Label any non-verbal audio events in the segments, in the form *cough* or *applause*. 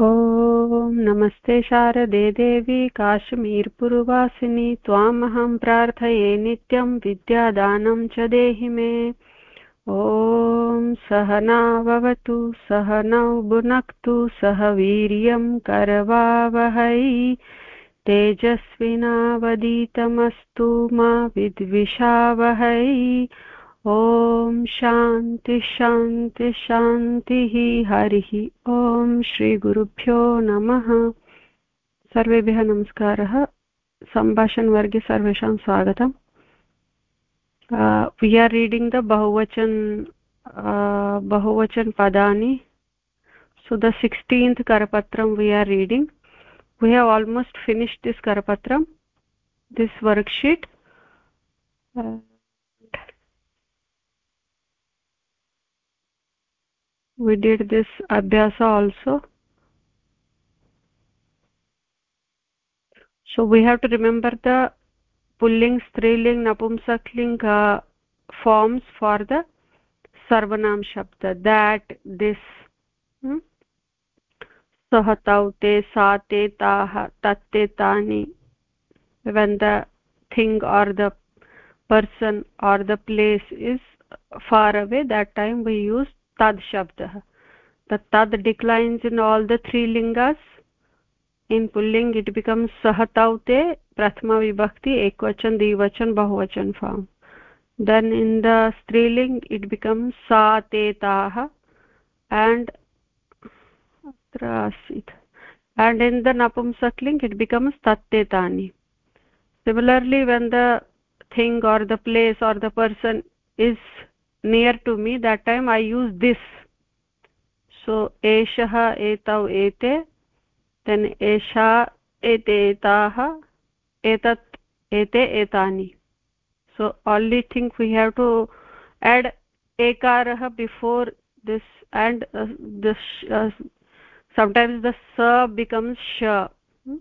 ॐ नमस्ते शारदे देवी काश्मीरपुरवासिनि, त्वामहं प्रार्थये नित्यं विद्यादानं च देहि मे। ॐ सहनाववतु सहनौ भुनक्तु सह वीर्यं करवावहै। तेजस्विनावदीतमस्तु मा विद्विषावहै। ॐ शान्ति शान्ति शान्तिः हरिः ॐ श्रीगुरुभ्यो नमः। सर्वेभ्यः नमस्कारः। सम्भाषणवर्गे सर्वेषां स्वागतम्। वि आर् रीडिंग द बहुवचन बहुवचनपदानि so the sixteenth करपत्रं we are reading we have almost finished this करपत्रं this worksheet we did this abhyasa also so we have to remember the pulling striling napumsakling uh, forms for the sarvanam shabda that this hmm? te tah tatte tani when the thing or the person or the place is far away that time we use tad shabdah the tad declines in all the three lingas in pulling it becomes sahataute prathama vibhakti ekvachan dvivachan bahuvachan form then in the striling it becomes sa te tah and and in the napumsakling it becomes tatte tani similarly when the thing or the place or the person is near to me that time i use this. So eshah etau ete then esha ete etah etat ete etani. So only thing we have to add ekarah before this and uh, this uh, sometimes the sa becomes sha hmm?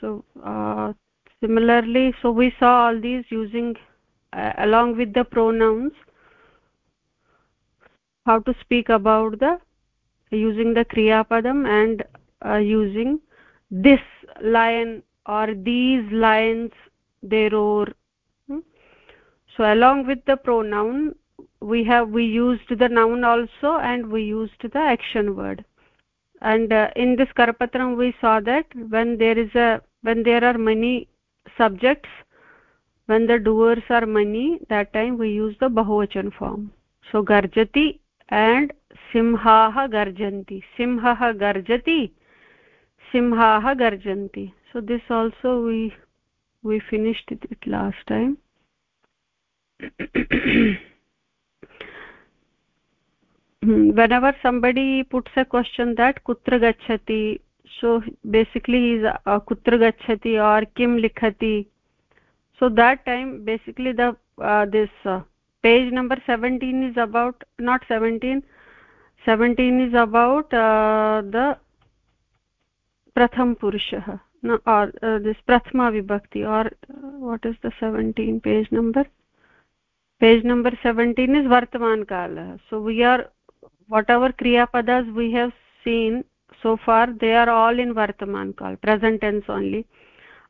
so uh, similarly so we saw all these using uh, along with the pronouns how to speak about the using the kriya padam and uh, using this lion or these lions they roar hmm? so along with the pronoun we have we used the noun also and we used the action word. And uh, in this karapatram we saw that when there is a when there are many subjects when the doers are many that time we use the bahuvachan form. So garjati and सिंहाः गर्जन्ति सिंहः गर्जति सिंहाः गर्जन्ति so this also we we finished it last time when ever somebody puts a question that कुत्र गच्छति सो basically हीस् कुत्र गच्छति or किं लिखति so that time basically this page number 17 is about not 17 17 is about uh, the pratham purushah no, or uh, this prathama vibhakti or uh, what is the 17 page number? Page number 17 is vartaman kala. So we are whatever kriya padas we have seen so far they are all in vartaman kal present tense only.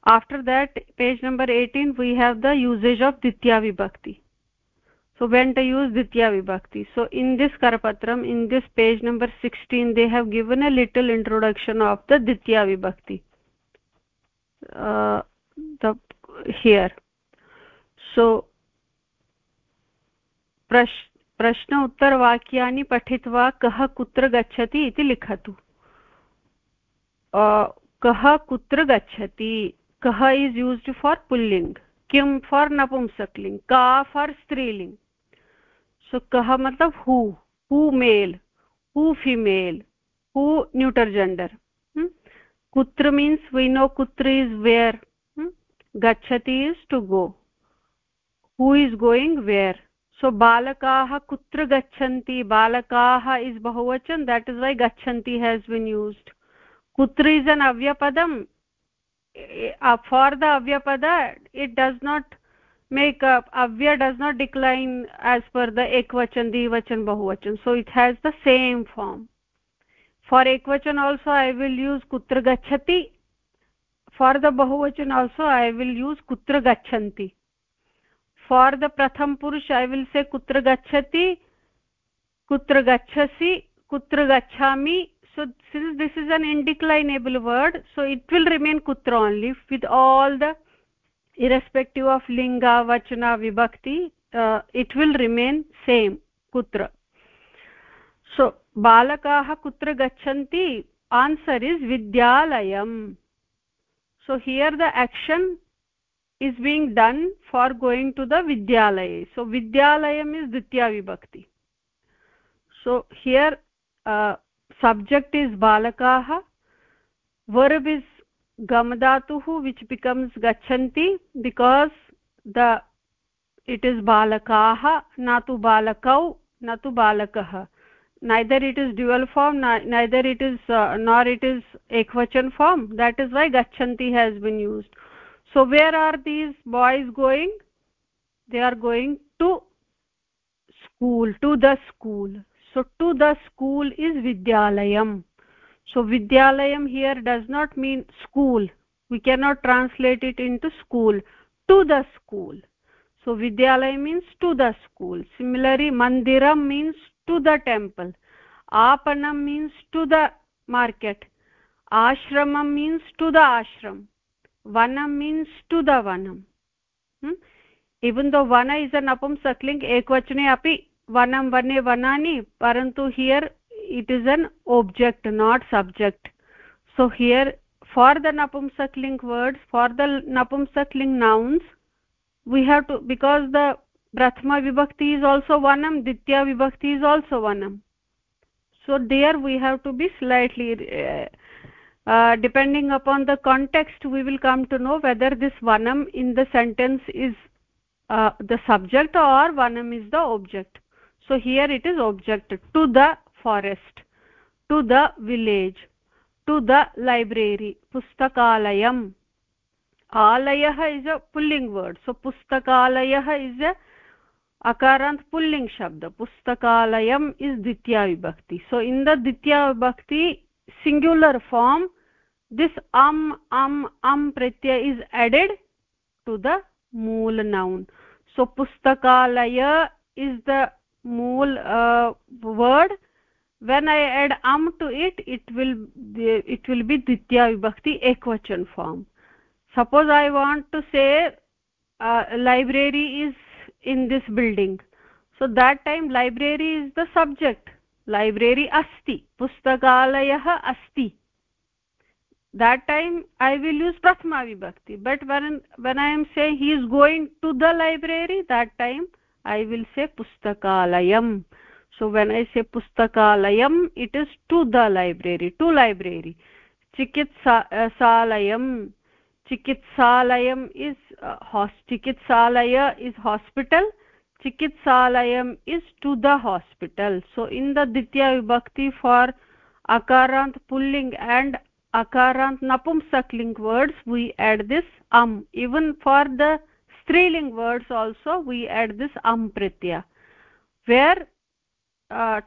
After that page number 18 we have the usage of ditya vibhakti so when to use ditya vibhakti so in this karapatram in this page number 16 they have given a little introduction of the ditya vibhakti uh, the here so प्रश् प्रश्न उत्तरवाक्यानि पठित्वा कः कुत्र गच्छति इति लिखतु कः कुत्र गच्छति कः इस् यूस्ड् फार् पुल्लिङ्ग् किं फार् नपुंसक्लिङ्ग् का फार् स्त्रीलिङ्ग् सो कः मतलब who who male who female who neuter gender कुत्र मीन्स् वी नो कुत्र इस् वेर् गच्छति is to go who is going where so बालकाः कुत्र गच्छन्ति बालकाः इस् बहुवचन देट् इस् वै गच्छन्ति हेज़् बिन् यूस्ड् कुत्र इस् अन् अव्यपदं for the अव्यपद it does not does not make up avya does not decline as per the ekvachan dvivachan bahuvachan so it has the same form for ekvachan also i will use kutra gachati for the bahuvachan also i will use kutra gachanti for the pratham purush i will say kutra gachati kutra gachasi kutra gachami so since this is an indeclinable word so it will remain kutra only with all the irrespective of linga vachana vibhakti uh, it will remain same kutra so balakaah kutra gachanti answer is vidyalayam so here the action is being done for going to the vidyalaya so vidyalayam is ditya vibhakti so here uh, subject is balakaah verb is gamdatuh which becomes gachanti because the it is balakaah natu balakau natu balakah neither it is dual form neither it is uh, nor it is ekvachan form that is why gachanti has been used so where are these boys going they are going to school to the school so to the school is vidyalayam so vidyalayam here does not mean school we cannot translate it into school to the school so vidyalayam means to the school similarly mandiram means to the temple apanam means to the market ashramam means to the ashram vanam means to the vanam hmm? even though vana is a napumsakling ekvachane api vanam vane vanani parantu here it is an object not subject. So here for the napumsakling words for the napumsakling nouns we have to because the prathama vibhakti is also vanam ditya vibhakti is also vanam. So there we have to be slightly uh, uh, depending upon the context we will come to know whether this vanam in the sentence is uh, the subject or vanam is the object. So here it is object to the forest to the village to the library pustakalayam alayah is a pulling word so pustakalayah is a akarant pulling shabd pustakalayam is ditya vibhakti so in the ditya vibhakti singular form this am am am pratyay is added to the mool noun so pustakalaya is the mool uh, word when i add am to it it will it will be ditya vibhakti ekvachan form. Suppose i want to say uh, library is in this building. So that time library is the subject. Library asti pustakalayah asti. That time i will use prathama vibhakti. But when when i am saying he is going to the library that time i will say pustakalayam so when i say pustakalayam it is to the library to library. Chikitsalayam chikitsalayam is uh, chikitsalaya is hospital chikitsalayam is to the hospital. So in the ditya vibhakti for akarant pulling and akarant napumsakling words we add this am. Even for the striling words also we add this am pritya. Where uh,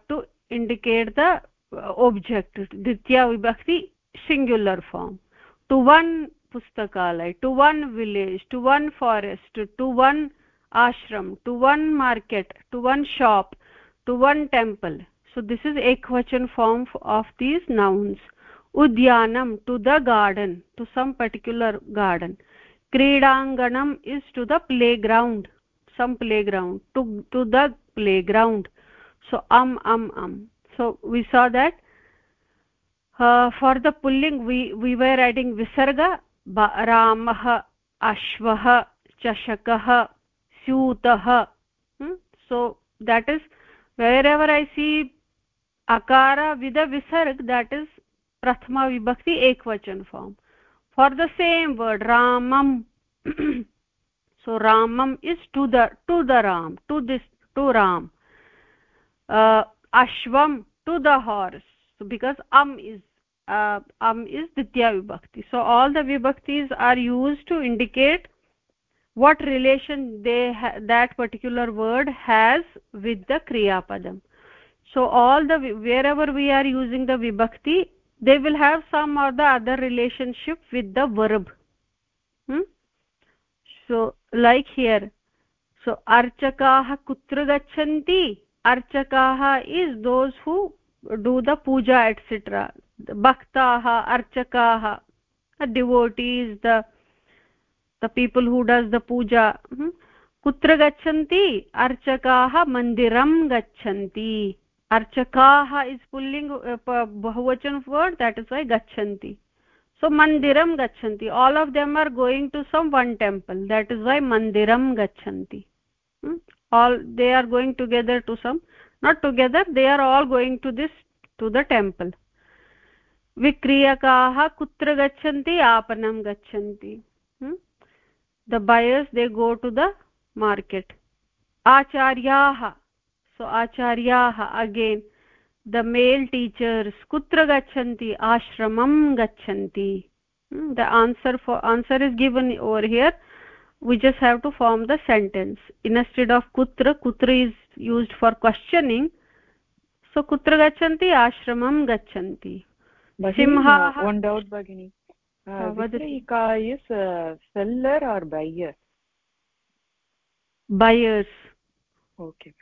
to indicate the object द्वितीया विभक्ति singular form to one पुस्तकालय to one village to one forest to one आश्रम to one market to one shop to one temple so this is एक्वचन् form of these nouns उद्यानं to the garden to some particular garden क्रीडाङ्गणम् is to the play ground some play ground to to the play ground so am am am so we saw that uh, for the pulling we we were adding visarga ramah ashvah chashakah hmm? so that is wherever i see akara with a visarg that is prathama vibhakti ekvachan form for the same word ramam so ramam is to the to the ram to this to ram uh, ashvam to the horse. So because am is uh, am is ditya vibhakti. So all the vibhaktis are used to indicate what relation they that particular word has with the kriya padam so all the wherever we are using the vibhakti they will have some or the other relationship with the verb. Hmm? so like here. So archakaah kutra gachanti archakaah is those who do the puja etc bhaktaah archakaah devotees the the people who does the puja hmm? कुत्र गच्छन्ति अर्चकाः मन्दिरं गच्छन्ति अर्चकाः is पुल्लिङ्ग् बहुवचन word that is why गच्छन्ति mandiram gachanti all of them are going to some one temple that is why mandiram gachanti hmm? All they are going together to some not together they are all going to this to the temple vikriyakaah kutra gachanti aapanam gachanti hmm? the buyers they go to the market acharyaah so acharyaah again the male teachers kutra gachanti ashramam gachanti hmm, the answer for answer is given over here we just have to form the sentence. Instead of kutra kutra is used for questioning. So kutra gachanti ashramam gachanti. Simha one doubt bagini. Uh, is uh, seller or buyer? Buyers. Okay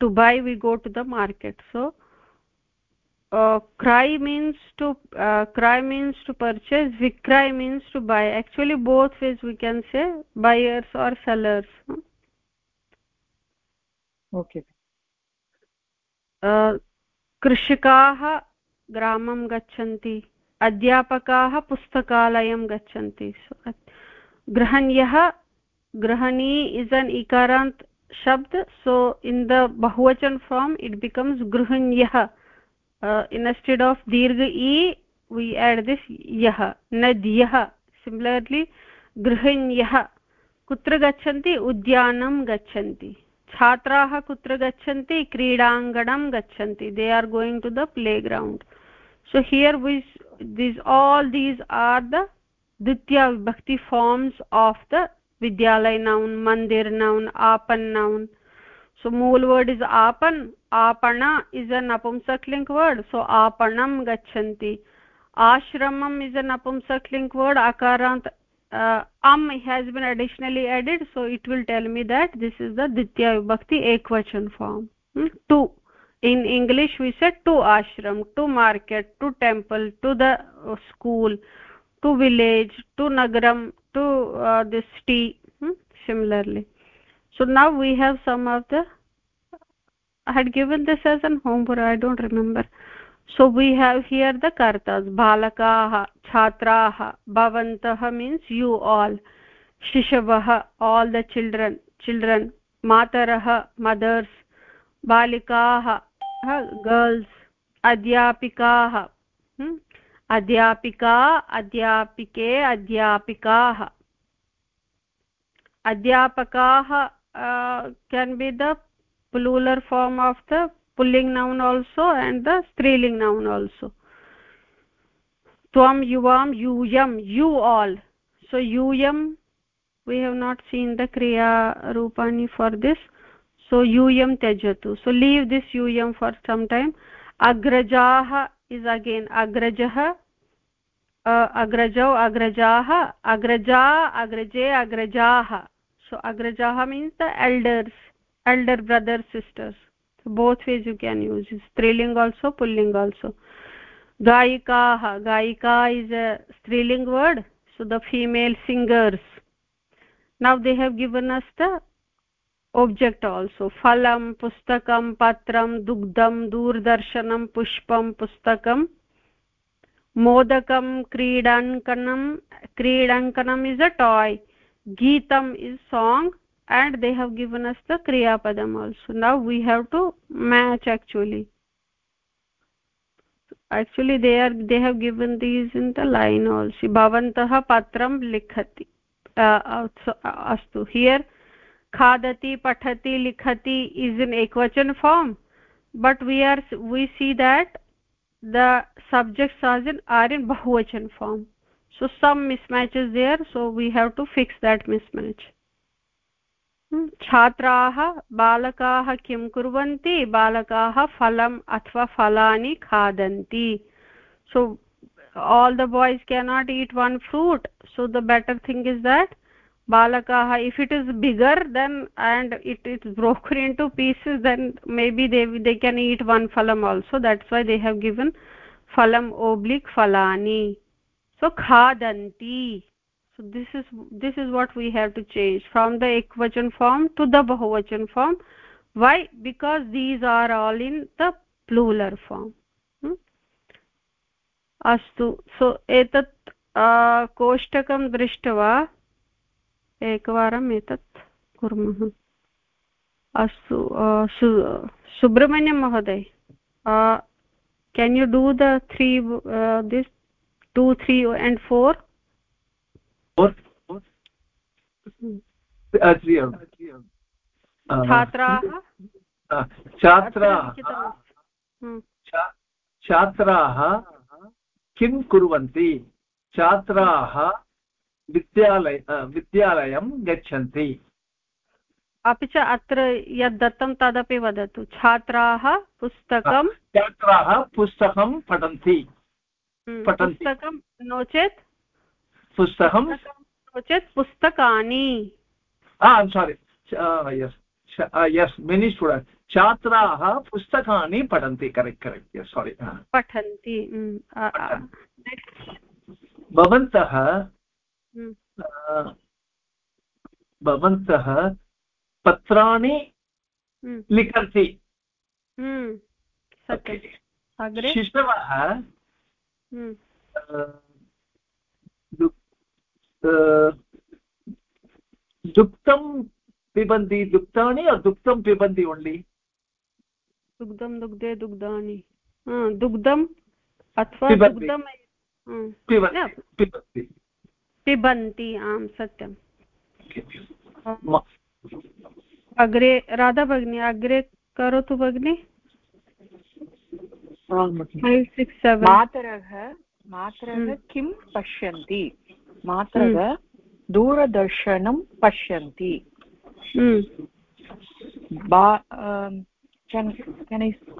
to buy we go to the market. So uh, cry means to uh, cry means to purchase vikray means to buy actually both ways we can say buyers or sellers hmm? okay uh, कृषिकाः ग्रामं गच्छन्ति अध्यापकाः पुस्तकालयं गच्छन्ति गृहण्यः गृहणी is an इकारान्त् shabd so in the bahuvachan form it becomes gruhanyah uh, instead of dirgha e we add this yah nadyah similarly gruhanyah कुत्र गच्छन्ति उद्यानं गच्छन्ति छात्राः कुत्र गच्छन्ति क्रीडाङ्गणं गच्छन्ति they are going to the play ground so here we these all these are the ditya vibhakti forms of the vidyalay noun mandir noun apan noun so mool word is apan आपण is a नपुंसक् link word so आपणं गच्छन्ति। आश्रमम् is a नपुंसक् link word अकारान्त् अम् has been additionally added so it will tell me that this is the द्वितीयविभक्ति एकवचन form to in English we say to ashram to market to temple to the school to village to Nagaram to the city similarly so now we have some of the i had given this as an homework i don't remember so we have here the kartas balakaah chhatraah bhavantah means you all shishavah all the children children matarah mothers balikaah girls adhyapikaah hmm? अध्यापिका अध्यापिके अध्यापिकाः अध्यापकाः can be the plural form of the pulling noun also and the striling noun also. Tvam yuvam yum you all. So yum we have not seen the kriya rupani for this. So yum tejatu. So leave this yum for some time. Agrajah is again agrajah uh, agrajau agrajah agraja agraje agrajah so agrajaha means the elders. Elder brothers sisters so both ways you can use striling also pulling also gayikaah gayika is a striling word so the female singers now they have given us the object also phalam pustakam patram dugdam doordarshanam pushpam pustakam modakam kridankanam kridankanam is a toy geetam is song and they have given us the kriya padam also now we have to match actually actually they are they have given these in the line also bhavantah patram likhati uh, astu here khadati pathati likhati is in ekvachan form but we are we see that the subjects are in are in bahuvachan form so some mismatch is there so we have to fix that mismatch छात्राः बालकाः किं कुर्वन्ति? बालकाः फलम् अथवा फलानि खादन्ति। So all the boys can not eat one fruit so the better thing is that बालकाः if it is bigger then and it is broken in two pieces then maybe they they can eat one फलम् also that's why they have given फलम् oblique फलानि सो खादन्ति so this is this is what we have to change from the ekvachan form to the bahuvachan form why because these are all in the plural form hmm? अस्तु सो एतत् कोष्टकं दृष्ट्वा एकवारम् एतत् कुर्मः अस्तु सुब्रह्मण्यं महोदय can you do the three this two three and four छात्राः? छात्राः। छात्राः किं कुर्वन्ति? छात्राः विद्यालय विद्यालयं गच्छन्ति। अपि च अत्र यद् दत्तं तदपि वदतु। छात्राः पुस्तकं छात्राः पुस्तकं पठन्ति। पुस्तकं नो चेत् पुस्तकं नो चेत् पुस्तकानि सारि यस् यस् मेनि स्टुडेण्ट् छात्राः पुस्तकानि पठन्ति करेक्ट् करेक्ट् सारि पठन्ति भवन्तः भवन्तः पत्राणि लिखन्ति। शिशवः दुग्धं पिबन्ति दुग्धानि दुग्धं पिबन्ति ओन्लि दुग्धं दुग्धे दुग्धानि। दुग्धम् अथवा दुग्धं पिबन्ति आम् सत्यम्। अग्रे राधा भगिनी अग्रे करोतु भगिनि। मातरः मातरः हम्म। किं पश्यन्ति? मात्रः दूरदर्शनं पश्यन्ति।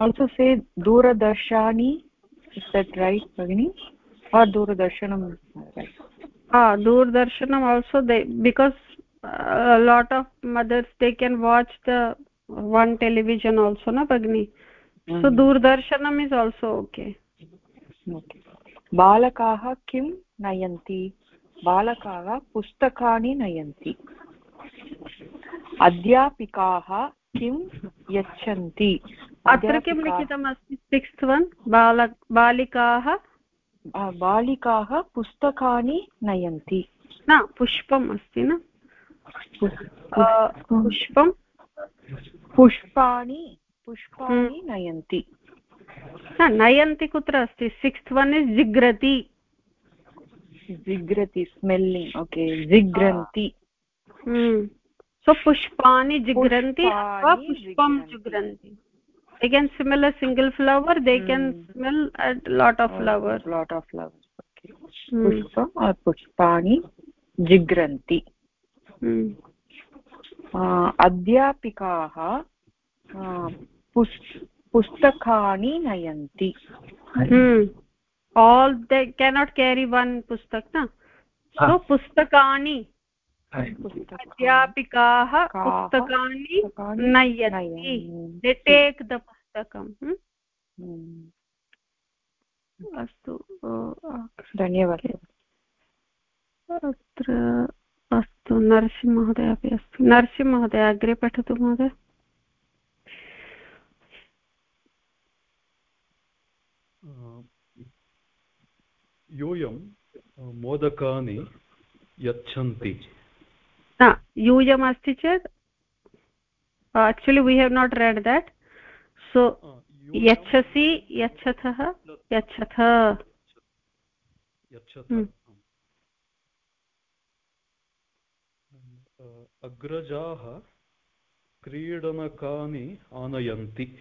आल्सो से अं, दूरदर्शानि? रैट् भगिनि? दूरदर्शनं दूरदर्शनं also they because lot of mothers they can watch the one television also न भगिनि? सो दूरदर्शनम् इस् आल्सो ओके बालकाः किं नयन्ति? बालकाः पुस्तकानि नयन्ति। अध्यापिकाः किं यच्छन्ति? अत्र किं लिखितम् अस्ति सिक्स्त् वन् बाल बालिकाः? बालिकाः पुस्तकानि नयन्ति। न पुष्पम् अस्ति न? पुष्पं पुष्पाणि पुष्पाणि हम्म। नयन्ति। नयन्ति कुत्र अस्ति? सिक्स्त् वन् इस् जिग्रति। जिग्रति स्मेल्लिङ्ग् ओके जिग्रन्ति सो हाँ। हम्म। पुष्पाणि जिग्रन्ति अथवा पुष्पं जिग्रन्ति they can smell a single flower they can smell lot of flower lot of flower पुष्पम् पुष्पाणि जिग्रन्ति हम्म। अध्यापिकाः पुस् पुस्तकानि नयन्ति। हम्म। All they cannot carry one pustak na? So pustakani. अध्यापिकाः पुस्तकानि नयन्ति दे टेक् द पुस्तकम् अस्तु धन्यवादः अत्र अस्तु नरसिंहमहोदय अपि अस्ति नरसिंहमहोदय अग्रे पठतु महोदय यूयं मोदकानि यच्छन्ति। यूयम् अस्ति चेत् actually we have not read that so यच्छसि यच्छथः यच्छथ। हम्म। अग्रजाः क्रीडनकानि आनयन्ति।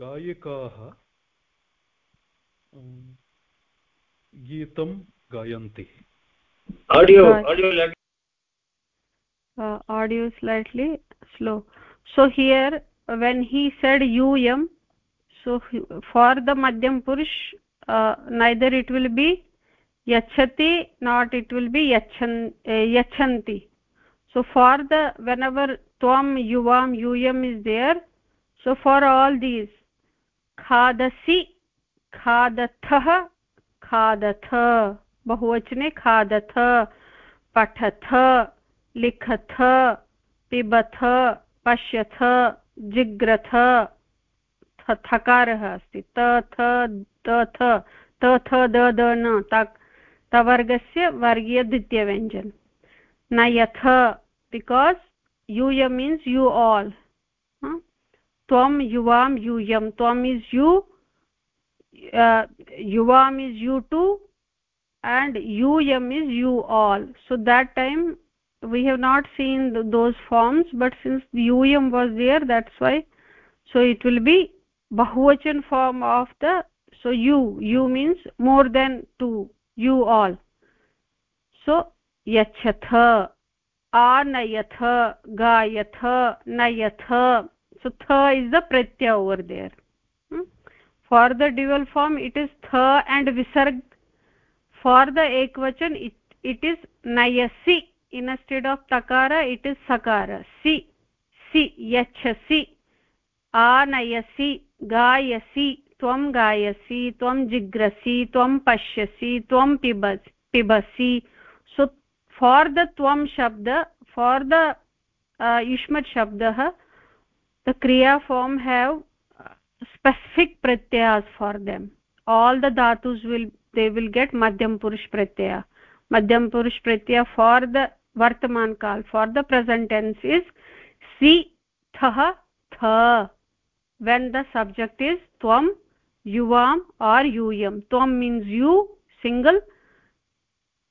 गायिकाः गीतं गायन्ति। Audio slightly slow so here when he said you am so for the मध्यम पुरुष नैदर् इट् विल् बि यच्छति नाट् इट् विल् बि यच्छन् यच्छन्ति so for the when our त्वं युवां यूयम् is there so for all these khadasi khadathah खादथ, बहुवचने खादथ, पठथ, लिखथ, पिबथ, पश्यथ, जिग्रथ थकारः अस्ति। तथ तथ तथ द द, न तवर्गस्य वर्गीयद्वितीयव्यञ्जन नयथ because यूय means you all tvam yuvam um, yuyam tvam is you uh, yuvam um, is you two and yum is you all. So that time we have not seen those forms but since um was there that's why. So it will be bahuvachan form of the so you you means more than two you all. So yachatha anayatha gayatha nayatha. So tha is the pratyaya over there hmm? for the dual form it is tha and visarg for the ekvachan it, it is nayasi instead of takara it is sakara si si yachasi anayasi gayasi त्वं गायसि त्वं जिग्रसि त्वं पश्यसि त्वं पिबस् पिबसि for the tvam shabda for the uh, yushmat shabdah the kriya form have specific pratyayas for them all the dhatus will they will get madhyam purush pratyaya madhyam purush pratyaya for the vartaman kal for the present tense is si thah tha when the subject is tvam yuvam or yuyam tvam means you single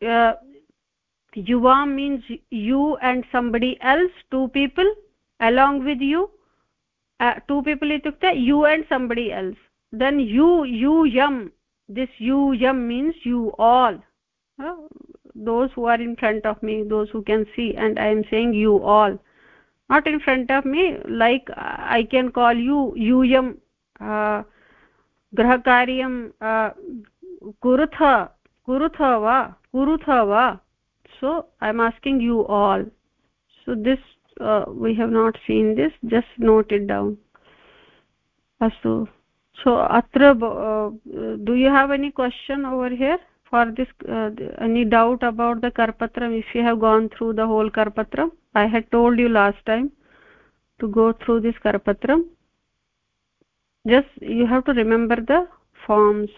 uh, yuvam means you and somebody else two people along with you two people इत्युक्ते you and somebody else then you you Yam this you Yam means you all those who are in front of me those who can see and i am saying you all not in front of me like i can call you yum uh, grahakaryam uh, kurutha kurutha va kurutha va so i am asking you all so this uh, we have not seen this just note it down. Astu so atra uh, do you have any question over here for this uh, any doubt about the karpatram? If you have gone through the whole karpatram i had told you last time to go through this karpatram. Just you have to remember the forms.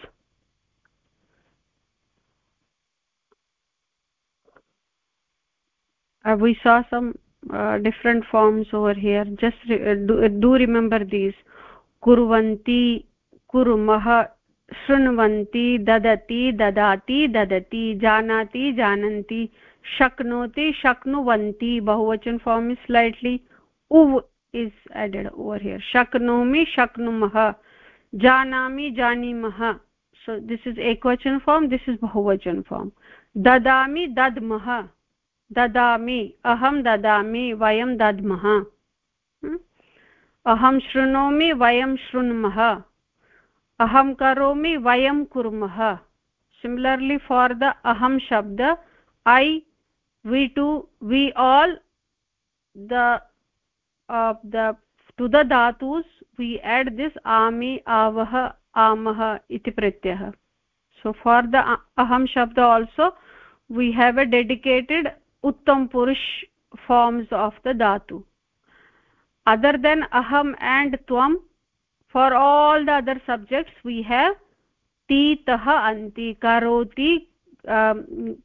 Uh, we saw some different forms over here just uh, do, uh, do remember these kurvanti kurumah शृण्वन्ति ददति ददाति ददति जानाति जानन्ति शक्नोति शक्नुवन्ति बहुवचन form is slightly uv is added over here shaknomi shaknumah janami janimah so this is ekvachan form this is bahuvachan form dadami dadmah ददामि, अहं ददामि, वयं दद्मः। अहं शृणोमि, वयं शृण्मः। अहं करोमि, वयं कुर्मः। सिमिलर्लि फार् द अहं शब्द I we two we all the the to the धातूस् we add this आमि आवः आमः इति प्रत्ययः। So for the aham shabda also, we have a dedicated uttam purush forms of the dhatu other than aham and tvam for all the other subjects we have titah anti karoti um,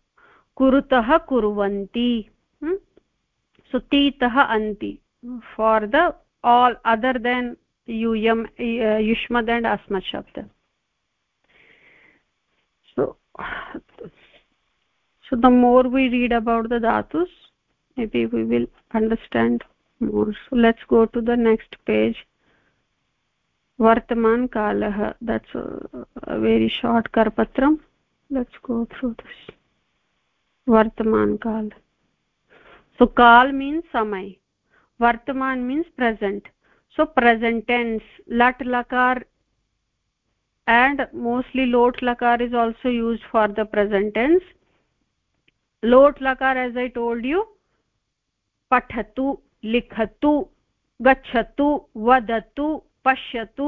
kurutah kurvanti hmm? so titah anti for the all other than yum uh, yushmad and asmat shabda so so the more we read about the dhatus maybe we will understand more. So let's go to the next page. Vartaman kalah that's a, very short karpatram. Let's go through this. Vartaman kal so kal means samay. Vartaman means present. So present tense. Lat lakar and mostly lot lakar is also used for the present tense लोट् लकार S I told यु पठतु लिखतु गच्छतु वदतु पश्यतु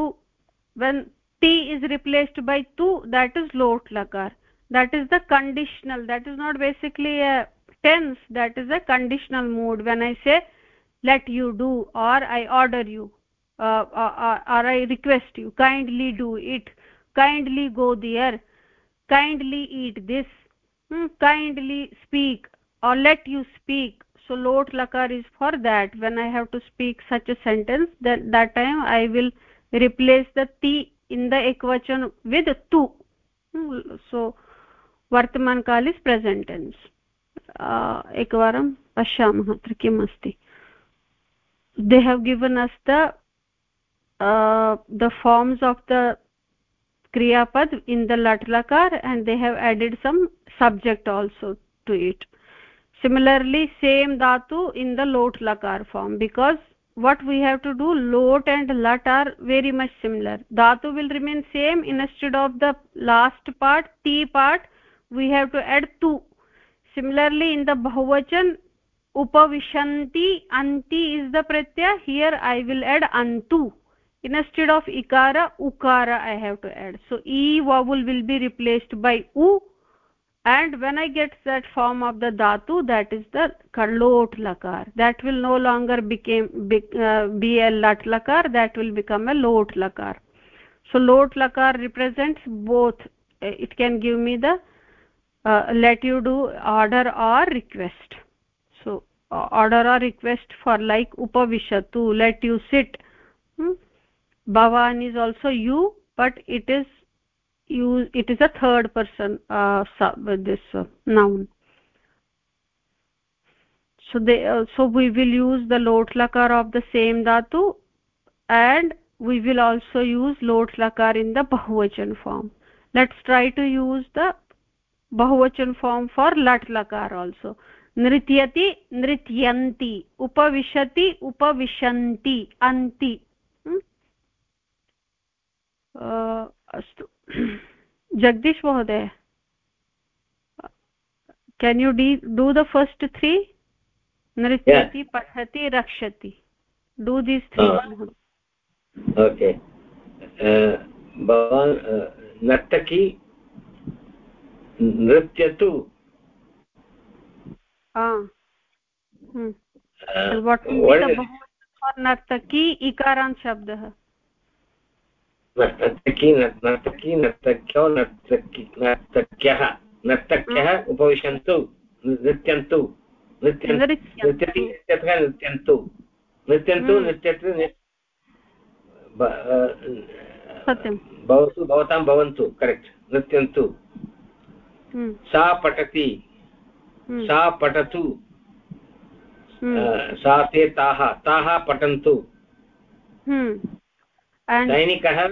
when ति is replaced बै तु that is लोट् लकार that is the conditional that is not basically tense that is a conditional mood when I say let you do or I order you or I request you kindly do it kindly go there, kindly eat this kindly speak or let you speak so lot lakar is for that when i have to speak such a sentence then that time i will replace the ti in the ekvachan with tu hmm, so vartaman kal is present tense एकवारं पश्यामः अत्र किम् अस्ति they have given us the uh, the forms of the kriya pad in the lat lakar and they have added some subject also to it. Similarly same dhatu in the lot lakar form because what we have to do lot and lat are very much similar. Dhatu will remain same. Instead of the last part t part we have to add tu. Similarly in the bahuvachan upavishanti anti is the pratyaya. Here i will add antu instead of ikara ukara i have to add. So e vowel will be replaced by u. And when i get that form of the dhatu that is the karlot lakar. That will no longer became be, uh, be a lat lakar. That will become a lot lakar. So lot lakar represents both. Uh, it can give me the uh, let you do order or request. So, order or request for like upavishatu let you sit. Hmm? bhavan is also you but it is you it is a third person uh, this uh, noun so they uh, so we will use the lot lakar of the same dhatu and we will also use lot lakar in the bahuvachan form let's try to use the bahuvachan form for lat lakar also नृत्यति नृत्यन्ति उपविशति उपविशन्ति अन्ति अस्तु। जगदीश महोदय can you डी do the first three नृत्यति पठति रक्षति। Do this three okay भवान् नर्तकी नृत्यतु। नर्तकी इकारान्त शब्दः? नर्तकी नर्तकी नर्तक्यो नर्तकी नर्तक्यः। नर्तक्यः उपविशन्तु नृत्यन्तु। नृत्यति इत्यतः नृत्यन्तु। नृत्यन्तु नृत्यतु भवतु भवतां भवन्तु करेक्ट्। नृत्यन्तु। सा पठति। हम्म। सा पठतु। हम्म। सा ते ताः। ताः पठन्तु। हम्म। सैनिकः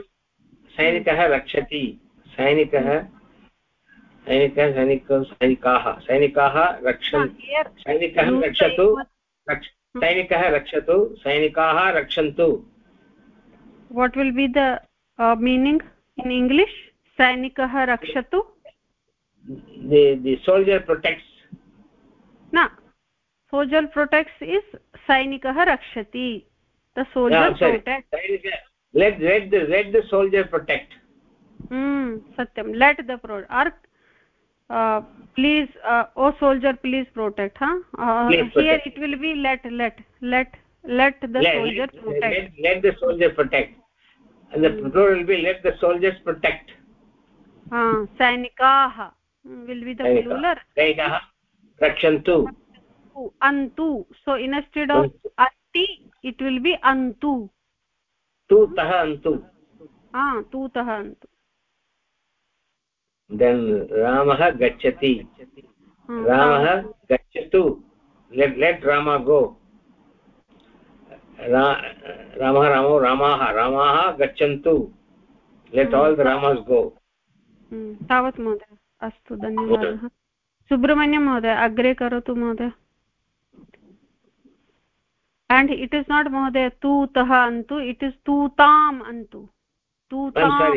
सैनिकः रक्षति। सैनिकः सैनिकः सैनिक सैनिकाः सैनिकाः रक्षन्ति सैनिकः रक्षतु सैनिकः रक्षतु सैनिकाः रक्षन्तु। What will be the in English सैनिकः रक्षतु। सोल्जर् प्रोटेक्ट्स् न सोल्जर् प्रोटेक्ट्स् इस् सैनिकः रक्षति। let let the let the soldier protect. Hmm satyam let the pro or uh, please uh, oh soldier please protect huh? Uh, please here protect. it will be let let let let the let, soldier let, protect. let, let the soldier protect. And the hmm. plural will be let the soldiers protect. Ha sainikaah hmm, will be the Sainika. plural sainikaah rakshantu antu so instead of anti, it will be antu. तूतः अन्तु। हा अन्तु। Then रामः गच्छति। रामः गच्छतु। लेट् लेट् राम गो। रामः रामो रामाः रामाः गच्छन्तु। लेट् आल् द रामस् गो। तावत् महोदय। अस्तु धन्यवादः। सुब्रह्मण्यं महोदय अग्रे करोतु महोदय। And it is not mohoday tu tah antu it is tu tam antu tu tam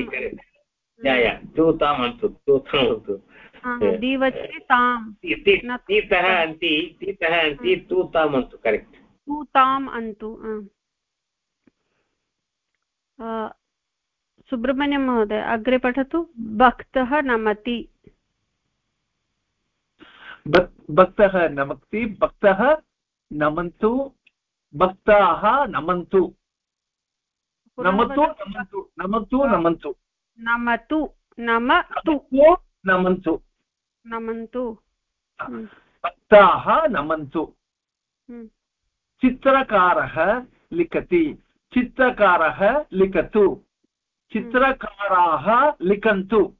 yeah yeah tu tam antu tu tam antu दीवचने ताम् तीतः अन्ति तीतः अन्ति तु ताम् अन्तु करेक्ट् तु ताम् अन्तु सुब्रह्मण्यं महोदय अग्रे पठतु भक्तः नमति भक्तः नमति भक्तः नमन्तु भक्ताः नमन्तु। नमतु नमन्तु नमतु नमन्तु। नमतु नमतु। नमन्तु। नमन्तु। भक्ताः नमन्तु। चित्रकारः लिखति। चित्रकारः लिखतु। चित्रकाराः लिखन्तु।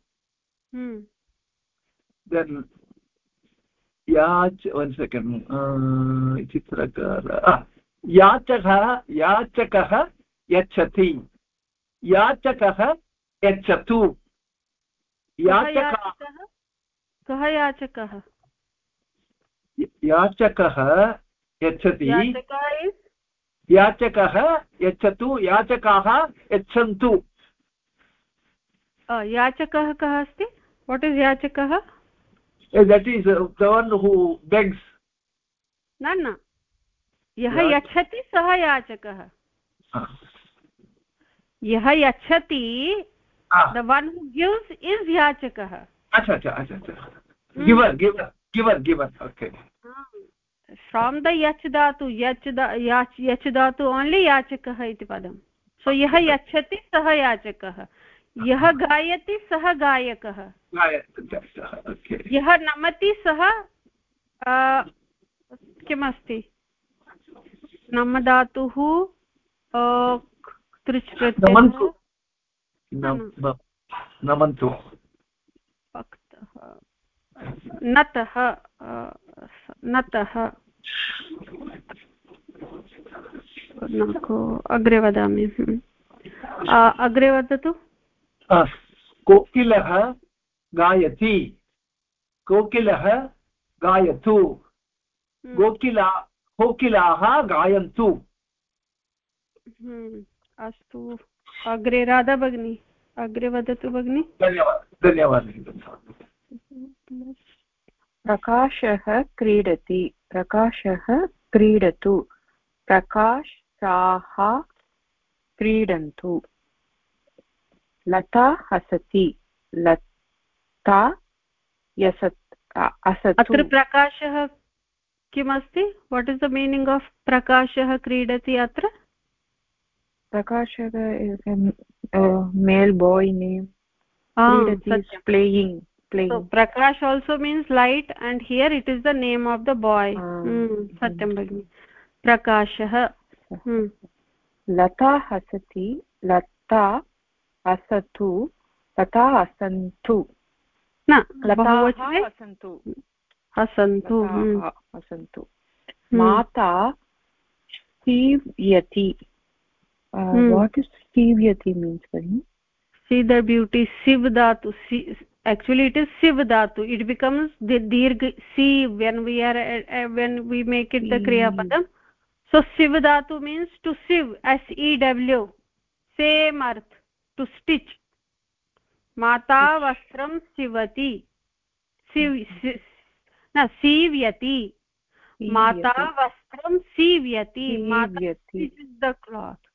देन् याच वन् सेकेण्ड् चित्रकार याचकः याचकः यच्छति। याचकः यच्छतु। याचकः कः याचकः? याचकः? यच्छति। याचकः यच्छतु। याचकाः यच्छन्तु। याचकः कः अस्ति? What is याचकः? That is the one who begs न न। यः यच्छति सः याचकः। यः यच्छति the one who gives is याचकः। From the यच् धातु यच् यच् धातु ओन्लि याचकः इति पदं। सो यः यच्छति सः याचकः। यः गायति सः गायकः। यः नमति सः किमस्ति? नम धातुः नमन्तु। नतः नतः। अग्रे वदामि। हम्म। अग्रे वदतु। कोकिलः गायति। कोकिलः गायतु। हम्म। गोकिला कोकिलाः गायन्तु। हम्म, अस्तु। अग्रे राधा भगिनी अग्रे वदतु भगिनि। धन्यवादः धन्यवादः। प्रकाशः क्रीडति प्रकाशः क्रीडतु प्रकाशाः क्रीडन्तु। लता हसति लता यसत् असतु। अत्र प्रकाशः किमस्ति? What is the meaning of प्रकाशः क्रीडति अत्र प्रकाशः male boy name playing Prakash also means light and here it is the name of the boy सत्यं भगिनि प्रकाशः लता हसति लता हसतु लता हसन्तु न लता हसन्तु हसन्तु हसन्तु माता सीव्यति वाट् इस् सीव्यति मीन्स् भगिनि see the beauty siv dhatu actually it is siv dhatu it becomes the dirg si when we are uh, when we make it the kriya padam so siv dhatu means to sieve s e w same earth to stitch mata vastram sivati siv न सीव्यति। माता वस्त्रं सीव्यति। माता the cloth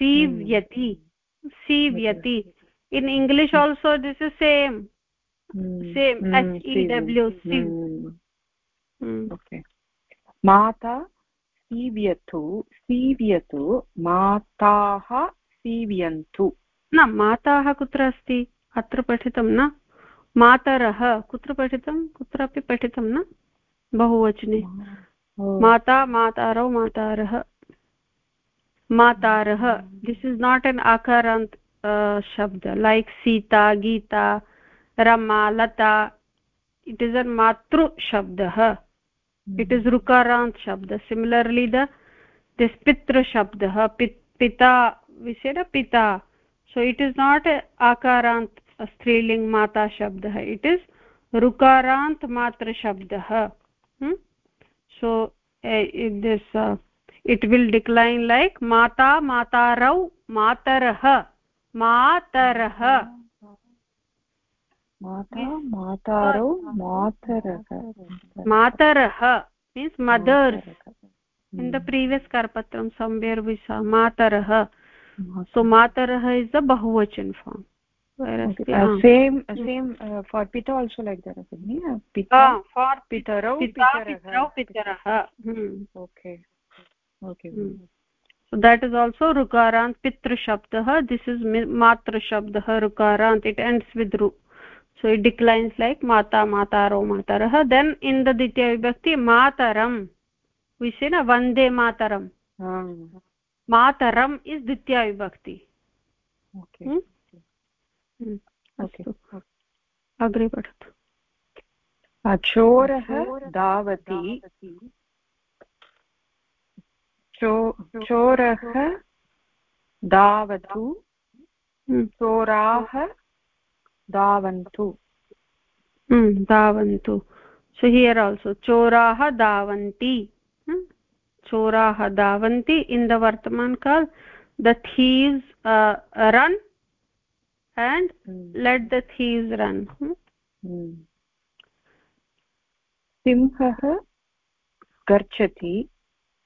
सीव्यति। सीव्यति। in english also this is same mm. same mm, h e w siv okay माता सीव्यतु सीव्यतु माताः सीव्यन्तु। न माताः कुत्र अस्ति? अत्र पठितं न। मातरः। कुत्र पठितं? कुत्रापि पठितं न? बहुवचने। माता मातारौ मातारः। मातारः। दिस् इस् नाट् एन् आकारान्त् शब्द। Like Sita Gita Rama Lata. It is an मातृशब्दः। It is ऋकारान्त् शब्द। सिमिलर्लि द दिस् पितृशब्दः पिता विषयेण पिता। सो इट् इस् नाट् आकारान्त् स्त्रीलिंग माता शब्दः it is रुकारान्त् मातृशब्दः so this it will decline like माता मातारौ मातरः मातरः मातरः means mother in the previous कर्पत्रं somewhere विस मातरः सो मातरः इस् अ बहुवचन form uh, uh, uh, that isn't it pita uh, for pitarau pita pitarau pitarah hmm. okay okay hmm. so that is also rukarant pitru shabdah this is matra shabdah rukarant it ends with ru so it declines like mata mataro matarah then in the ditya vibhakti mataram we say na vande mataram um. mataram is ditya vibhakti okay hmm? Hmm, अग्रे पठतु। चोरः धावति चोरः धावतु hmm. चोराः धावन्तु धावन्तु hmm, so here also चोराः धावन्ति चोराः धावन्ति in the वर्तमान् called the these run uh, and mm. let the thieves run सिंहः गच्छति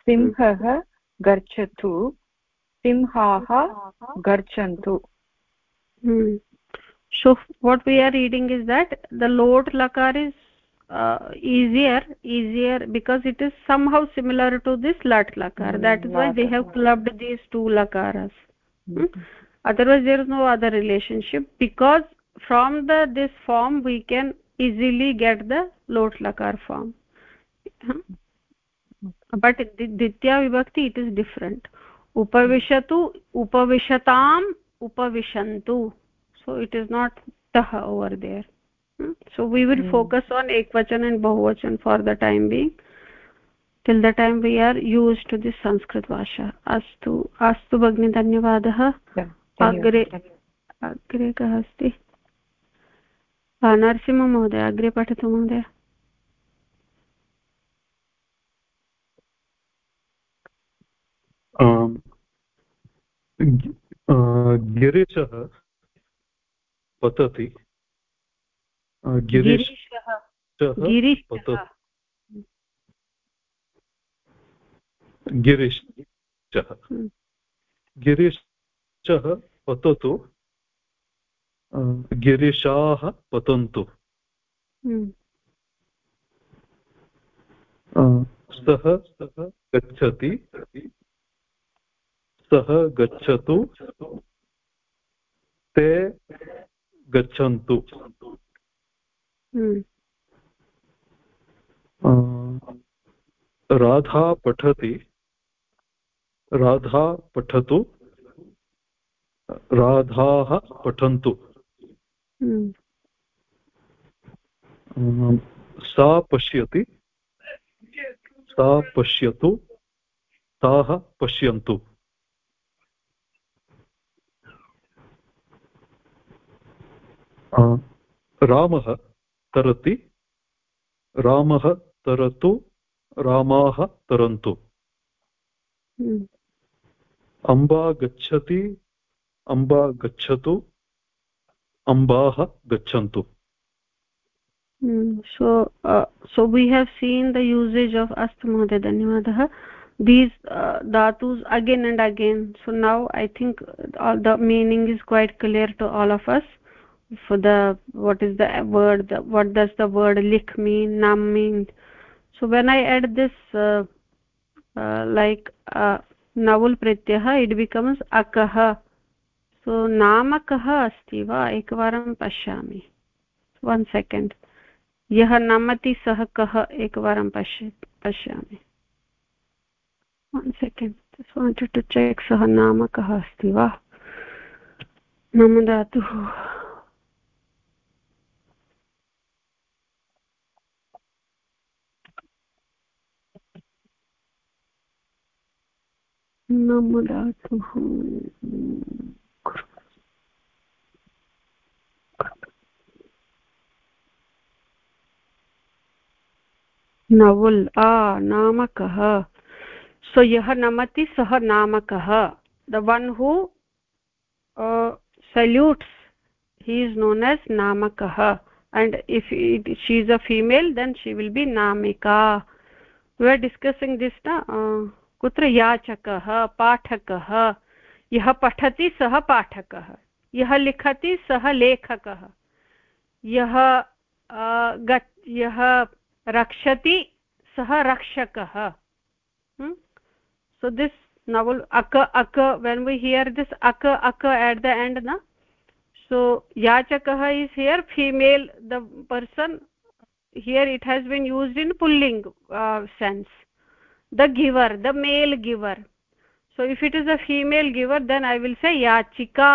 सिंहः गच्छतु सिंहाः गच्छन्तु so what we are reading is that the lot lakar is uh, easier easier because it is somehow similar to this lat lakar mm, that is why they have clubbed these two lakaras mm -hmm. Otherwise there is no other relationship because from the this form we can easily get the lot lakar form but ditya vibhakti it is different upavishatu upavishatam upavishantu so it is not tah over there so we will mm. focus on ekvachan and bahuvachan for the time being till the time we are used to this sanskrit vasha astu astu bagni dhanyavadah yeah. अग्रे अग्रे कः अस्ति। नरसिंहमहोदय अग्रे पठतु महोदय। गिरिशः पतति। गिरीशः गिरीशः। गिरीश। च पततु। गिरिशाः पतन्तु। सः सः गच्छति। सः गच्छतु। ते गच्छन्तु। राधा पठति। राधा पठतु। राधाः पठन्तु हम्म। सा पश्यति सा पश्यतु ताः पश्यन्तु रामः तरति रामः तरतु रामाः तरन्तु हम्म। अम्बा गच्छति अम्बा गच्छतु अम्बाः गच्छन्तु so uh, so we have seen the usage of ast mohoday dhanyavadah these uh, dhatus again and again so now i think all the meaning is quite clear to all of us for the what is the word the, what does the word lik mean nam mean so when i add this uh, uh, like uh, navul pratyah it becomes akah सो नाम कः अस्ति वा? एकवारं पश्यामि। One second यः नमति सः कः? एकवारं पश्य, पश्यामि। वन् सेकेण्ड् टु चेक् सः नाम कः अस्ति वा? नम दातुः नम दातुः नवुल् अ नामकः। सो यः नमति, सः नामकः। The one who salutes he is known as नामकः। And if she is a female then she will be Namika. We are discussing this न कुत्र याचकः, पाठकः। यः पठति, सः पाठकः। यः लिखति, सः लेखकः। यः uh, यः रक्षति सः रक्षकः। सो दिस् नवल् uh uh when we hear this uh uh at the end न? So याचकः is here female the person here it has been used in pulling sense the giver the male giver so if it is a female giver then I will say याचिका।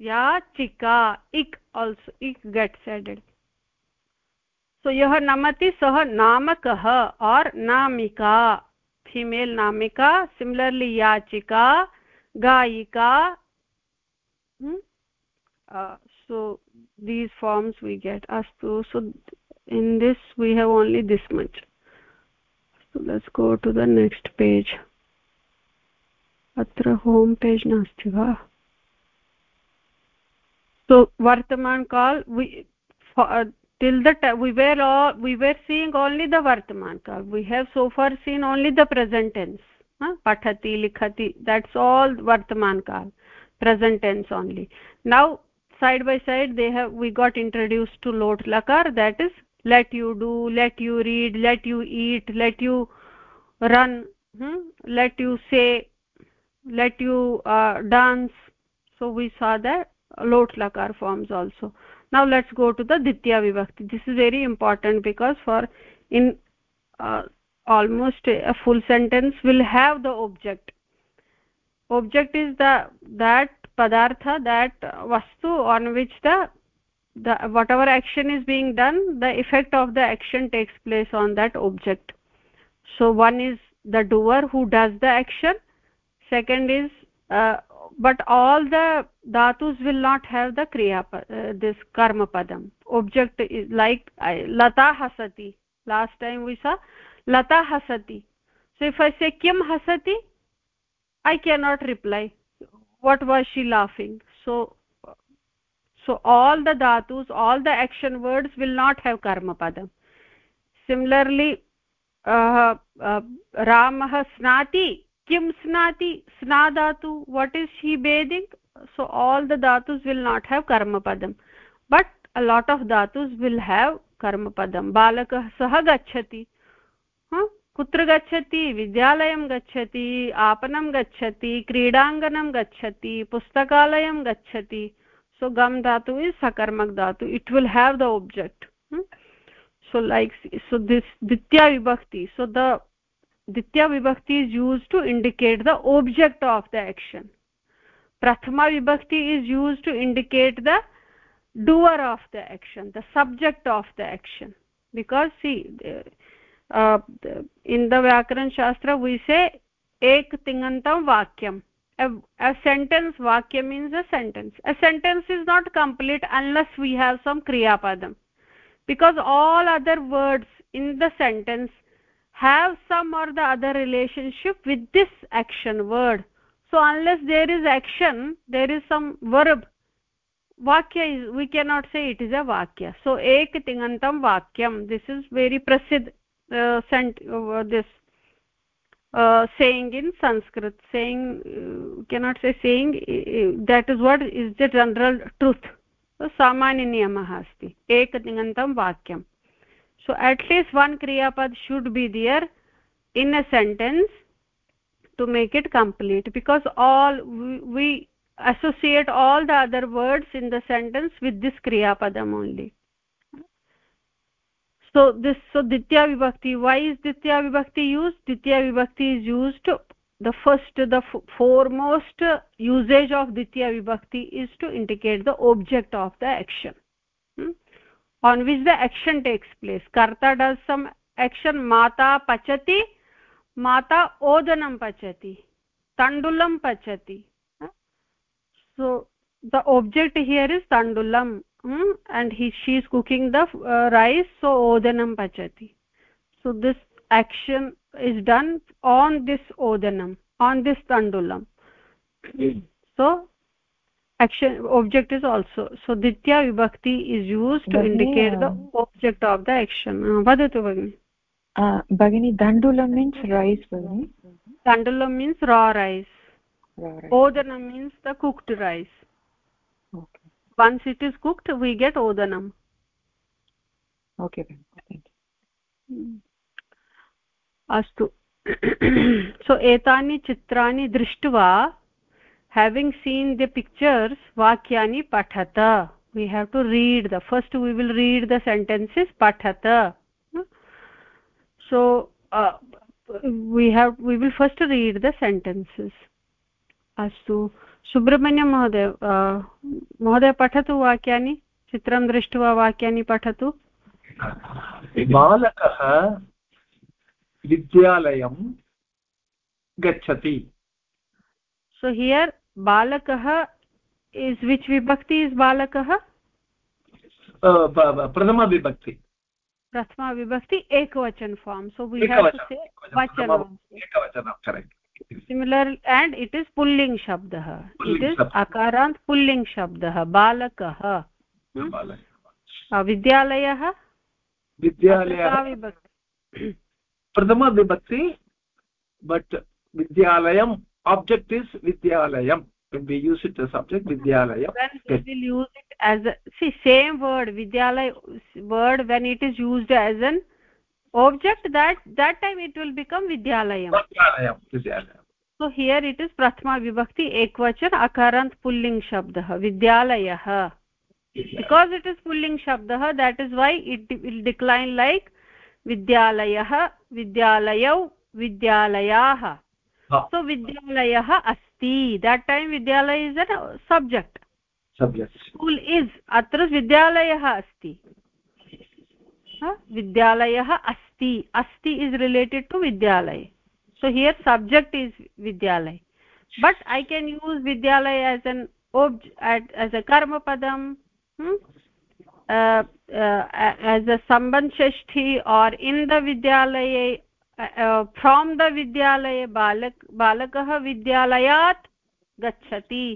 याचिका, इक् also इक् gets added सो यः नमति सः नामकः और् नामिका female नामिका similarly याचिका, गायिका। So these forms we get अस्तु so in this we have only this much अस्तु let's go to the next page अत्र होम् पेज् नास्ति वा? सो वर्तमान् काल् we till the we were all we were seeing only the vartaman call we have so far seen only the present tense huh? pathati likhati that's all vartaman call present tense only. Now side by side they have we got introduced to lot lakar that is let you do let you read let you eat let you run hmm? let you say let you uh, dance. So we saw the lot lakar forms also now let's go to the ditya vibhakti. This is very important because for in uh, almost a full sentence will have the object. Object is the that padartha that vastu on which the the whatever action is being done the effect of the action takes place on that object. So one is the doer who does the action. Second is uh, but all the dhatus will not have the kriya uh, this karma padam object is like uh, lata hasati last time we saw lata hasati so if i say kim hasati i cannot reply what was she laughing so so all the dhatus all the action words will not have karma padam similarly uh, uh, ramah snati dhatu what is he bathing so all the dhatus will not have karma padam but a lot of dhatus will have karma padam balakah sah gachati huh? कुत्र गच्छति विद्यालयं गच्छति आपणं गच्छति क्रीडाङ्गणं गच्छति पुस्तकालयं गच्छति gam dhatu is sakarmak dhatu it will have the object hmm? so like so this ditya vibhakti so the ditya vibhakti is used to indicate the object of the action. Prathama vibhakti is used to indicate the doer of the action the subject of the action. Because see uh, in the vyakaran shastra we say ek tingantam vakyam. A, a sentence vakya means a sentence. A sentence is not complete unless we have some kriya padam because all other words in the sentence have some or the other relationship with this action word. So unless there is action there is some verb. Vakya is we cannot say it is a vakya. So ek tingantam vakyam. This is very prasidh uh, sent uh, this uh, saying in sanskrit. Saying uh, cannot say saying that is what is the general truth. So samanya niyamah asti. Ekadingantam vakyam so at least one kriya pad should be there in a sentence to make it complete because all we, we associate all the other words in the sentence with this kriya padam only. So this so ditya vibhakti why is ditya vibhakti used? Ditya vibhakti is used the first the foremost usage of ditya vibhakti is to indicate the object of the action. Hmm? On which the action takes place. Karta does some action mata pachati mata odanam pachati tandulam pachati. So the object here is tandulam hmm? and he she is cooking the uh, rice so odanam pachati. So this action is done on this odanam on this tandulam. So action object is also so ditya vibhakti is used to indicate the object of the action vadatu bagini uh, bagini dandulam means rice bagini dandulam means raw rice odanam means the cooked rice okay once it is cooked we get odanam okay अस्तु so एतानि चित्राणि दृष्ट्वा having seen the pictures vakyani pathata we have to read the first we will read the sentences pathata so uh, we have we will first read the sentences अस्तु सुब्रह्मण्यं महोदय महोदय पठतु वाक्यानि चित्रं दृष्ट्वा वाक्यानि पठतु बालकः विद्यालयं गच्छति so here बालकः इस् विच् विभक्ति इस् बालकः? प्रथमविभक्ति प्रथमाविभक्ति एकवचन form so similar and it is pulling शब्दः इट् इस् अकारान्त् पुल्लिङ्ग् शब्दः बालकः विद्यालयः विद्यालयः प्रथमविभक्ति बट् विद्यालयं object is vidyalayam when we use it as subject vidyalayam when we will use it as a see same word vidyalay word when it is used as an object that that time it will become vidyalayam vidyalayam vidyalayam so here it is prathama vibhakti ekvachan akarant pulling shabdah vidyalayah because it is pulling shabdah that is why it will decline like vidyalayah vidyalayau vidyalayah सो विद्यालयः अस्ति. That time विद्यालय is at subject school is अत्र विद्यालयः अस्ति. विद्यालयः अस्ति. अस्ति इस् रिलेटेड् टु विद्यालय. सो हियर् सब्जेक्ट् इस् विद्यालय. बट् ऐ केन् यूस् विद्यालय as an ob as a कर्मपदम् as a सम्बन्धषष्ठी आर् इन् द विद्यालये फ्रोम् द विद्यालय बालक बालकः विद्यालयात् गच्छति।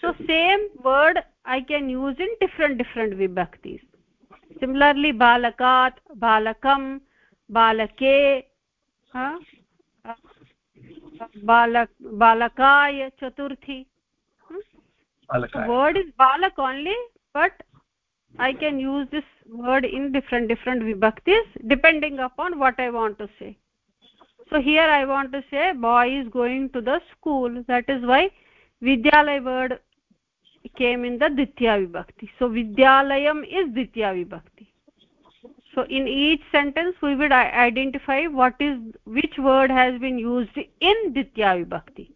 So same word I can use in different different विभक्तिस्। Similarly बालकात् बालकं बालके बालक बालकाय चतुर्थी। Word is बालक् only but I can use this word in different different विभक्तिस् depending upon what I want to say so here i want to say boy is going to the school. That is why vidyalaya word came in the ditya vibhakti. So vidyalayam is ditya vibhakti. So in each sentence we would identify what is which word has been used in ditya vibhakti.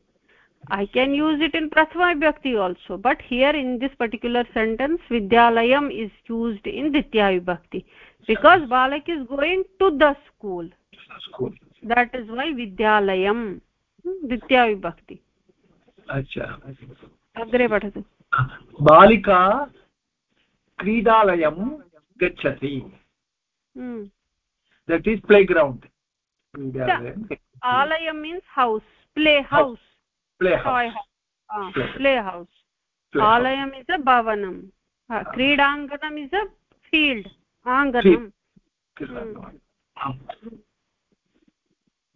I can use it in prathama vibhakti also but here in this particular sentence vidyalayam is used in ditya vibhakti. Because balak is going to the school. School that is why vidyalayam ditya vibhakti. Acha. अग्रे पठतु बालिका क्रीडालयं गच्छति that is play ground आलयं means house play house play play house आलयम् is a भवनं क्रीडाङ्गणम् is a field आङ्गणम्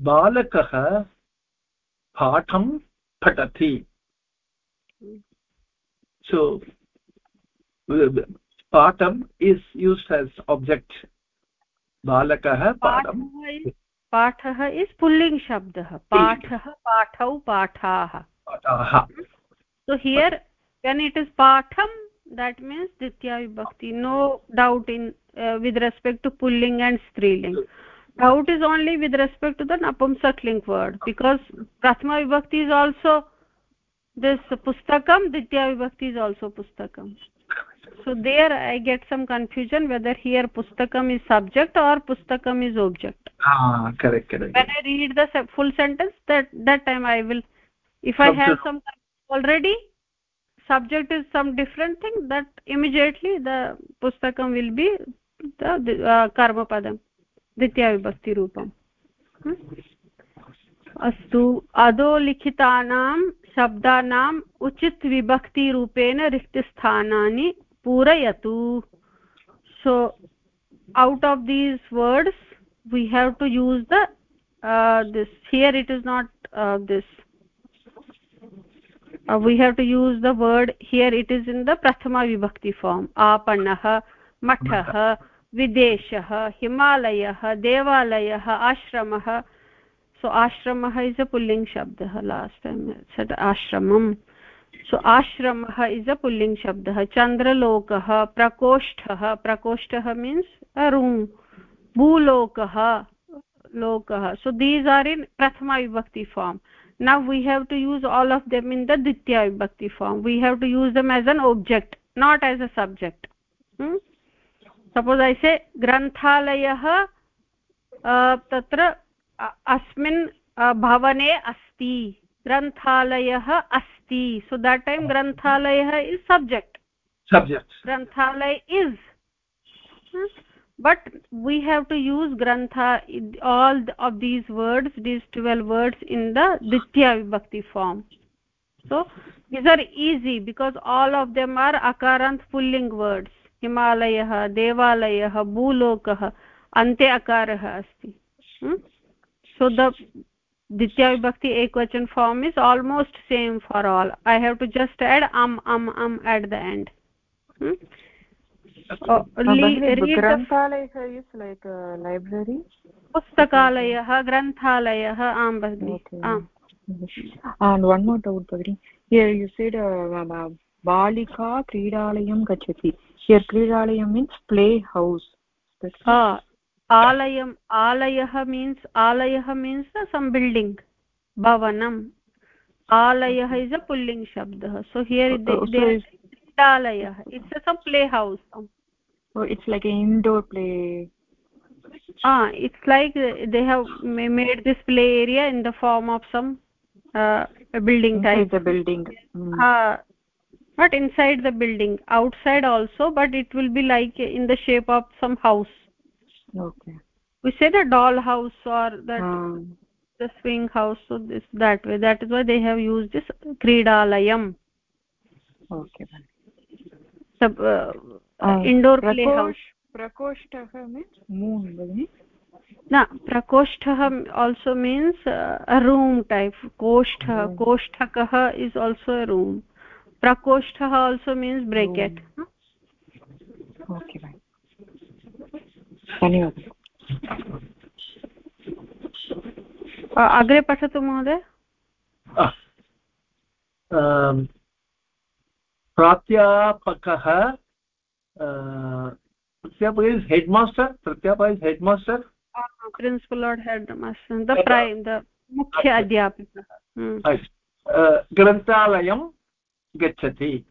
बालकः पाठं पठति। सो पाठम् इस् यूस्ड् एस् आब्जेक्ट् बालकः पाठं पाठः इस् पुल्लिङ्ग् शब्दः। पाठः पाठौ पाठाः। So here when it is पाठं देट् मीन्स् द्वितीया विभक्ति no doubt in with respect to pulling and स्त्रीलिङ्ग् doubt is only with respect to the napumsak link word because prathama vibhakti is also this pustakam ditya vibhakti is also pustakam. So there i get some confusion whether here pustakam is subject or pustakam is object. Ah correct correct. When i read the full sentence that that time i will if i have some already subject is some different thing that immediately the pustakam will be the uh, karma padam द्वितीयविभक्तिरूपम् अस्तु अधोलिखितानां शब्दानाम् उचितविभक्तिरूपेण रिक्तस्थानानि पूरयतु। So out of these words we have to use the this here it is not this we have to use the word here it is in the प्रथमविभक्ति form आपणः मठः विदेशः, हिमालयः, देवालयः, आश्रमः। सो आश्रमः इस् अ पुल्लिङ्ग् शब्दः last time सट् आश्रमम्। सो आश्रमः इस् अ पुल्लिङ्ग् शब्दः चन्द्रलोकः प्रकोष्ठः। प्रकोष्ठः मीन्स् अ रूम् भूलोकः, लोकः। सो दीस् आर् इन् प्रथमा विभक्ति form now we have to use all of them in the द्वितीया विभक्ति form we have to use them as an object not as a subject suppose ऐसे ग्रंथालय त्र तत्र अस्मिन् भवने अस्ति। ग्रन्थालयः अस्ति। सो देट् टाइम ग्रंथालय इज़ सब्जेक्ट ग्रंथालय is but we have to use ग्रंथ all of these words these twelve words in the द्वितीयविभक्ति form so these are easy because all of them are अकारान् पुल्लिङ्ग् वर्ड्स् हिमालयः देवालयः भूलोकः अन्ते अकारः अस्ति। सो the द्वितीयविभक्ति एकवचन form is almost same for all I have to just add um um um at the end पुस्तकालयः ग्रन्थालयः आं भगिनि आम्। And one more doubt padri here you said uh, uh, uh balika kridalayam gachati here kridalayam means play house. Ah alayam alayah means alayah means some building bhavanam alayah is a pulling shabd. So here they, they kridalayah it's a some play house. So it's like an indoor play. ah it's like they have made this play area in the form of some uh, a building inside type. the building. mm. uh, not inside the building outside also but it will be like in the shape of some house okay we say the doll house or that um. the swing house so this that way that is why they have used this kridalayam okay sub uh, indoor play house प्रकोष्ठः means moon भगिनि न प्रकोष्ठः also means room type कोष्ठः कोष्ठकः is also a room प्रकोष्ठः also means bracket अग्रे पठतु महोदय प्राध्यापकः pratyapa is headmaster pratyapa is headmaster uh, principal or headmaster the prime the mukhya adhyapika hmm. uh, ग्रन्थालयं गच्छति।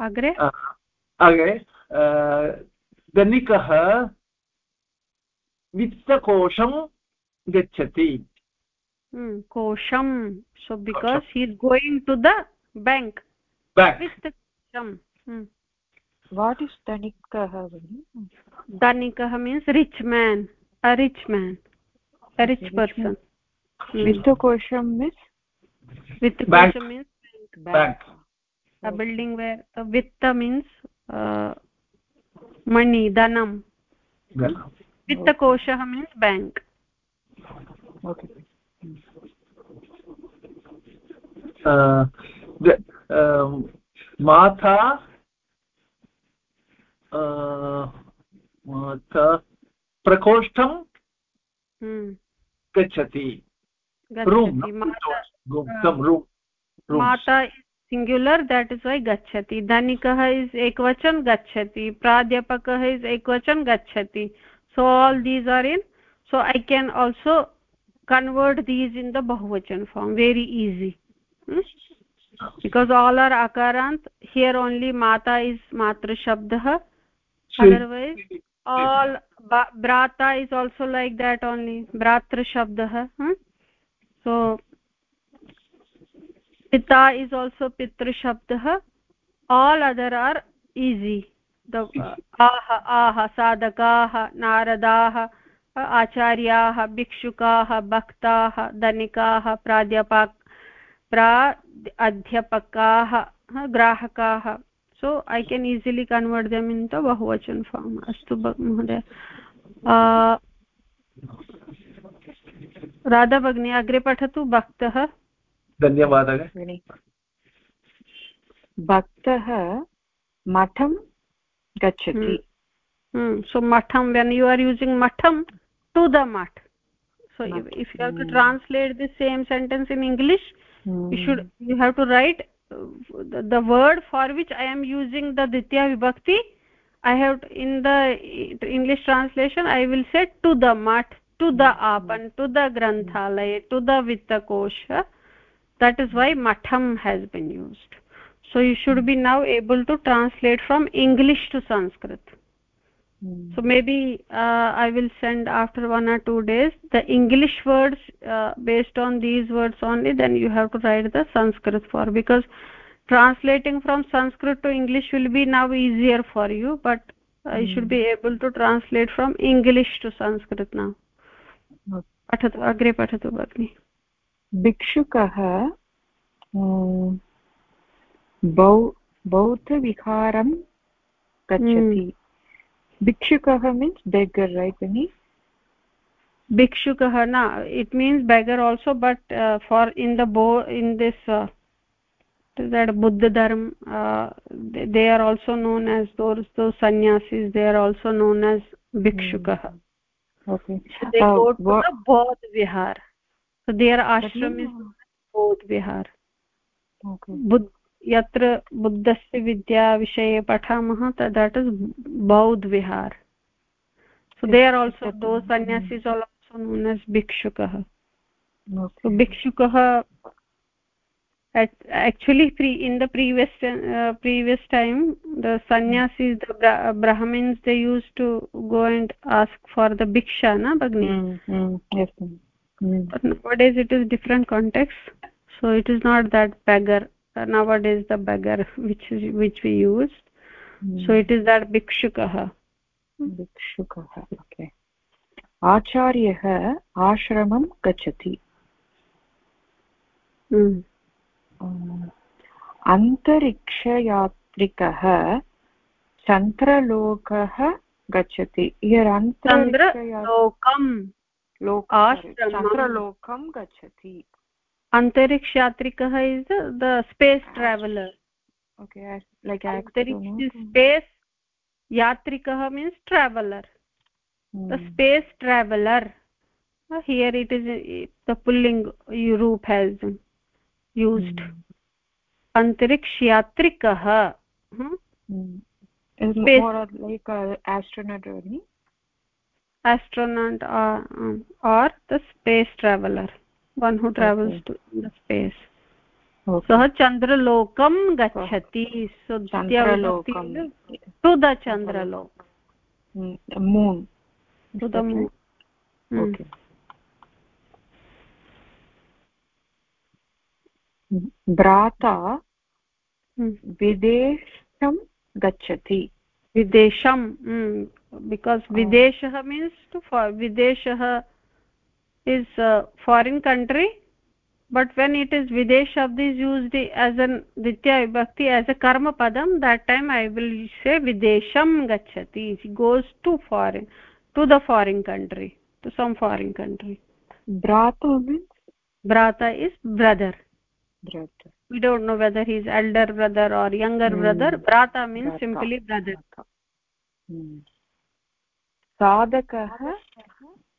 अग्रे? अग्रे धनिकः वित्तकोशं गच्छति। कोशं। So because he is going to the bank वित्तकोशं। What is धनिकः? धनिकः means rich man a rich man a rich person hmm. vittakosham means vittakosham means bank, bank. a building where the vitta means uh, money dhanam vittakoshah means bank okay माता माता प्रकोष्ठं hmm. gachati room माता singular that is why गच्छति। धनिकः is एकवचन गच्छति। प्राध्यापकः is एकवचन गच्छति। So all these are in so I can also convert these in the बहुवचन form very easy because all are अकारान्त् here only माता is मातृशब्दः otherwise all brata is also like that only bratra shabdah hmm? so pita is also pitra shabdah all other are easy the ah ah sadakaah naradaah आचार्याः भिक्षुकाः भक्ताः धनिकाः प्राध्यापक प्रा अध्यापकाः ग्राहकाः so I can easily convert them into बहुवचन form अस्तु महोदय राधा भगिनी अग्रे पठतु भक्तः धन्यवादः। भक्तः मठं गच्छति सो मठं वेन् यु आर् यूसिङ्ग् मठं टु द मठ so if you have to translate the same sentence in English you should you have to write the, the word for which i am using the ditya vibhakti i have in the english translation i will say to the mat to the hmm. apan to the granthalaya to the vittakosha that is why matham has been used. So you should hmm. be now able to translate from english to sanskrit Hmm. so maybe uh, i will send after one or two days the english words uh, based on these words only then you have to write the sanskrit for because translating from sanskrit to english will be now easier for you but uh, mm. you should be able to translate from english to sanskrit now पठतु अग्रे पठतु भगिनि भिक्षुकः बौद्धविहारं गच्छति bhikshukah means beggar right Penny? bhikshukah na it means beggar also but uh, for in the bo in this uh, that buddha dharma uh, they, they are also known as those those sannyasis they are also known as bhikshukah mm. okay so they uh, go to the bodh vihar so their ashram is bodh vihar okay Buddha यत्र बुद्धस्य विद्याविषये पठामः that is बौद्ध विहार they are also those sannyasis are also known as bhikshukah so bhikshukah actually pre in the previous uh, previous time the sannyasis the Bra brahmins they used to go and ask for the bhiksha na bagni mm, mm, yes mm. but nowadays it is different context so it is not that beggar nowadays the beggar which is which we use mm. so it is that bhikshukah भिक्षुकः okay आचार्यः आश्रमं गच्छति अन्तरिक्षयात्रिकः चन्द्रलोकः गच्छति चन्द्रलोकं चन्द्रलोकं गच्छति antariksh yatrikah is the, the space traveler okay I, like antariksh space yatrikah means traveler hmm. the space traveler uh, here it is the pulling roop has used hmm. antariksh yatrikah hmm? hmm. is space. more like a astronaut only astronaut or, um, or the space traveler one who travels okay. to the space. सः चन्द्रलोकं गच्छति। To the चन्द्रलोक moon to the moon भ्राता विदेशं गच्छति विदेशं because विदेशः means to विदेशः is uh, foreign country but when it is videsh shabd is used as an ditya vibhakti as a karma padam that time i will say videsham gachati he goes to foreign to the foreign country to some foreign country brata means brata is brother brother we don't know whether he is elder brother or younger hmm. brother brata means brata. simply brother hmm. sadakah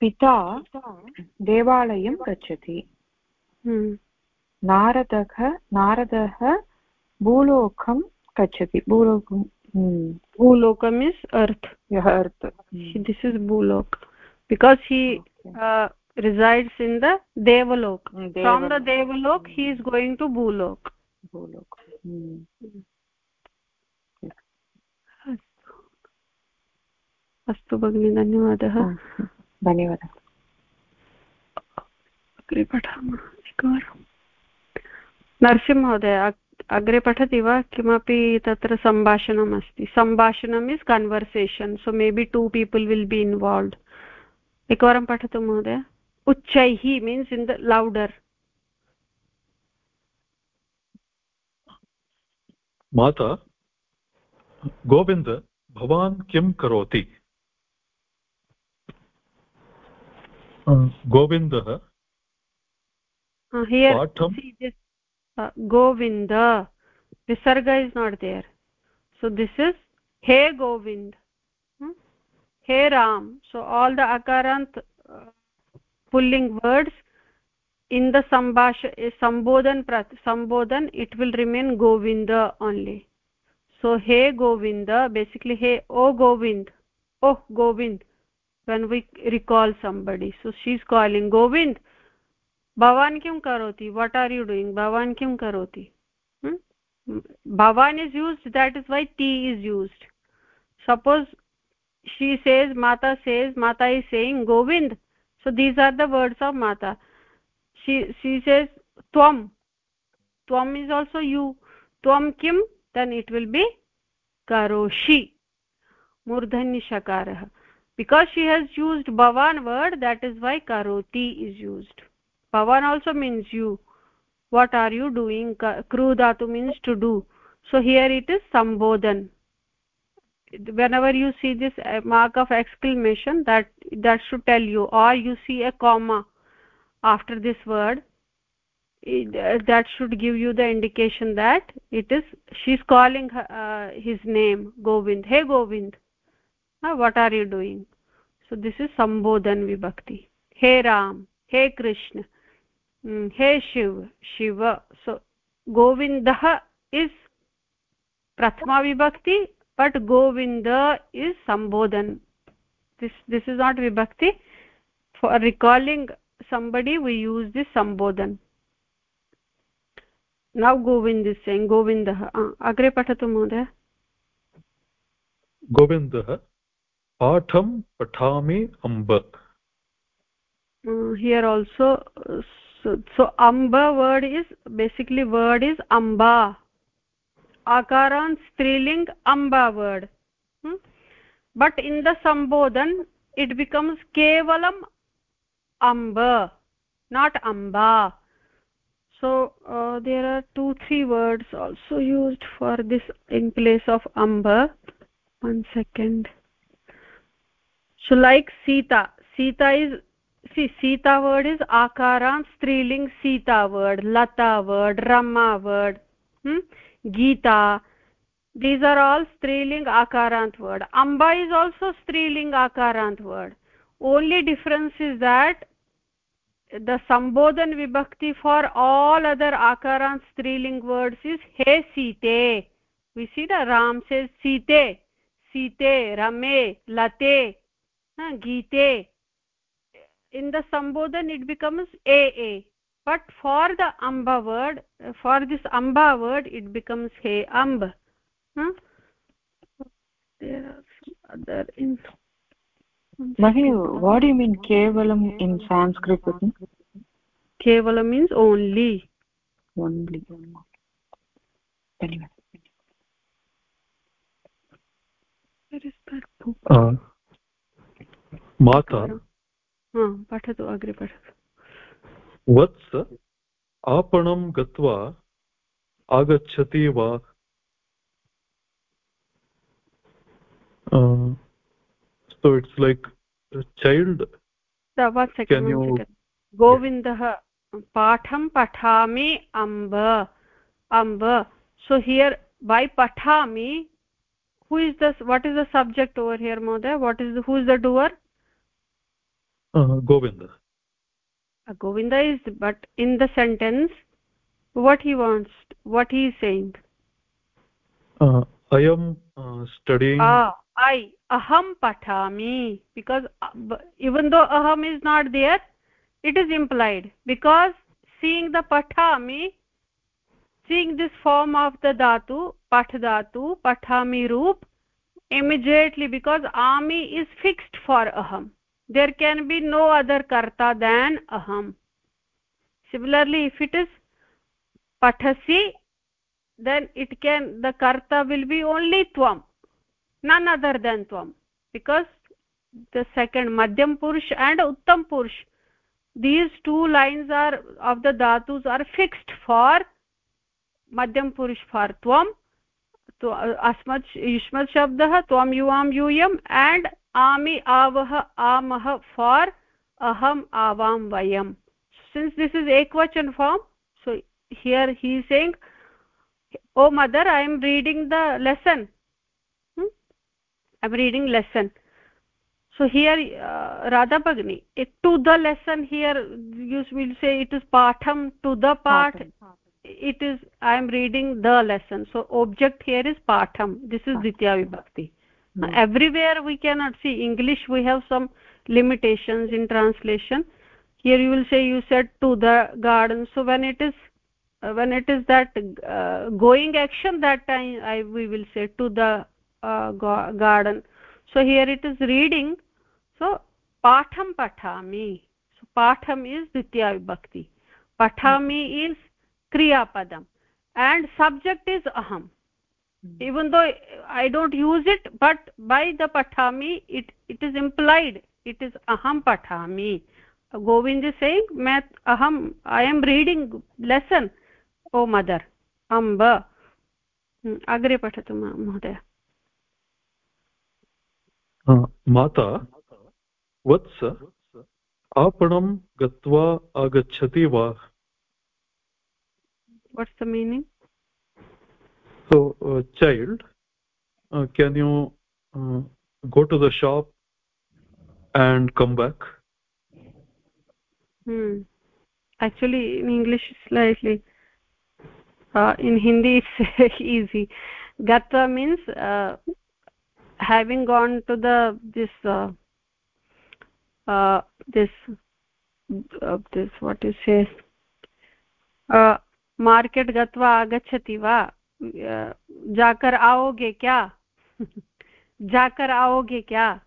पिता देवालयं गच्छति हम्म। नारदः नारदः भूलोकं hmm. is earth yeah earth hmm. this is bhulok because he okay. uh, resides in the devalok mm, from the devalok he is going to bhulok bhulok hmm. अस्तु भगिनि धन्यवादः धन्यवादः अग्रे पठामः एकवारं नरसिंहमहोदय अग्रे पठति वा? किमपि तत्र सम्भाषणम् अस्ति। सम्भाषणम् is conversation so may be two people will be involved एकवारं पठतु महोदय। उच्चैः मीन्स् इन् द लौडर् माता गोविन्द भवान् किं करोति? गोविन्दः uh, uh, गोविन्द विसर्ग is not there so this is hey Govind hmm? Hey Ram. So all the अकारान्त पुल्लिङ्ग् वर्ड्स् इन् द सम्भाष सम्बोधन सम्बोधन it will remain Govind only so hey Govind basically hey oh Govind oh Govind when we recall somebody so she's calling govind भवान् किं करोति वट् आर् you doing भवान् किं करोति भवान् is used that is why T is used suppose she says mata says mata is saying govind so these are the words of mata she she says tvam tvam is also you tvam kim then it will be karoshi murdhani shakarah because she has used bhavan word that is why karoti is used. Pavan also means you. What are you doing? Kru means to do. So here it is sambodhan. Whenever you see this uh, mark of exclamation that that should tell you. Or you see a comma after this word uh, that should give you the indication that it is she's calling uh, his name govind. Hey govind what are you doing so this is सम्बोधन् विभक्ति hey Ram hey Krishna hey Shiv Shiv so गोविन्दः is प्रथमा विभक्ति but Govind is सम्बोधन् this this is not विभक्ति for recalling somebody, we use this sambodhan. Now govind is saying govindah ah agre patatu mohde patham pathami amba here also so so amba word is basically word is amba akaran striling amba word hmm? but in the sambodhan it becomes kevalam amba not amba so uh, there are two three words also used for this in place of amba one second so like sita sita is see sita word is akaran striling sita word lata word rama word hmm? geeta these are all striling akarant word amba is also striling akarant word only difference is that the sambodhan vibhakti for all other akarant striling words is he site we see the ram says site site rame late geete in the sambodhan it becomes aa but for the amba word for this amba word it becomes he amb huh? there are some other in Mahi, what do you mean kevalam in sanskrit kevalam means only. Only. Anyway. Where is that book? Uh, माता। हाँ, हाँ, पठतु अग्रे पठतु। वत्स आपणं गत्वा आगच्छति वा? सो इट्स् लैक् चैल्ड् गोविन्दः पाठं पठामि अम्ब अम्ब। सो हियर् बै पठामि who is the is the over here महोदय? What is the who is the doer govinda uh, govinda is but in the sentence what he wants what he is saying. Uh, i am uh, studying. Uh, i aham pathami because uh, even though aham is not there it is implied because seeing the pathami seeing this form of the dhatu path dhatu pathami roop immediately because ami is fixed for aham there can be no other karta than aham similarly if it is pathasi then it can the karta will be only tvam none other than tvam because the second madhyam purush and uttam purush these two lines are of the dhatus are fixed for madhyam purush for tvam तो अस्मत् युष्मत् शब्दः त्वं युवां यूयम् and आमि आवः for अहम आवाम वयम। Since this is is एक्वचन् form so here he saying oh mother I am reading the lesson I am reading lesson so here Radha भगिनी it to the lesson here you will say it is Patham to the पाठ it is I am reading the lesson so object here is पाठं this is द्वितीया विभक्ति mm -hmm. everywhere we cannot see. English we have some limitations in translation. Here you will say you said to the garden. So when it is uh, when it is that uh, going action that time i we will say to the uh, garden. So here it is reading. So patham pathami. So patham is ditya vibhakti. Pathami is kriyapadam. And subject is aham. Even though i don't use it but by the pathami it it is implied it is aham pathami govind is saying मैं aham i am reading lesson o mother amba अग्रे पठतु महोदय माता वत्स आपणं गत्वा आगच्छति वा what's the meaning so uh, child uh, can you uh, go to the shop and come back? Hmm. Actually in english slightly uh, in hindi it's *laughs* easy. Gata means uh, having gone to the this uh, uh, this uh, this what is say uh, market gatva agachati va? जाकर आओगे क्या? *laughs* जाकर आओगे क्या?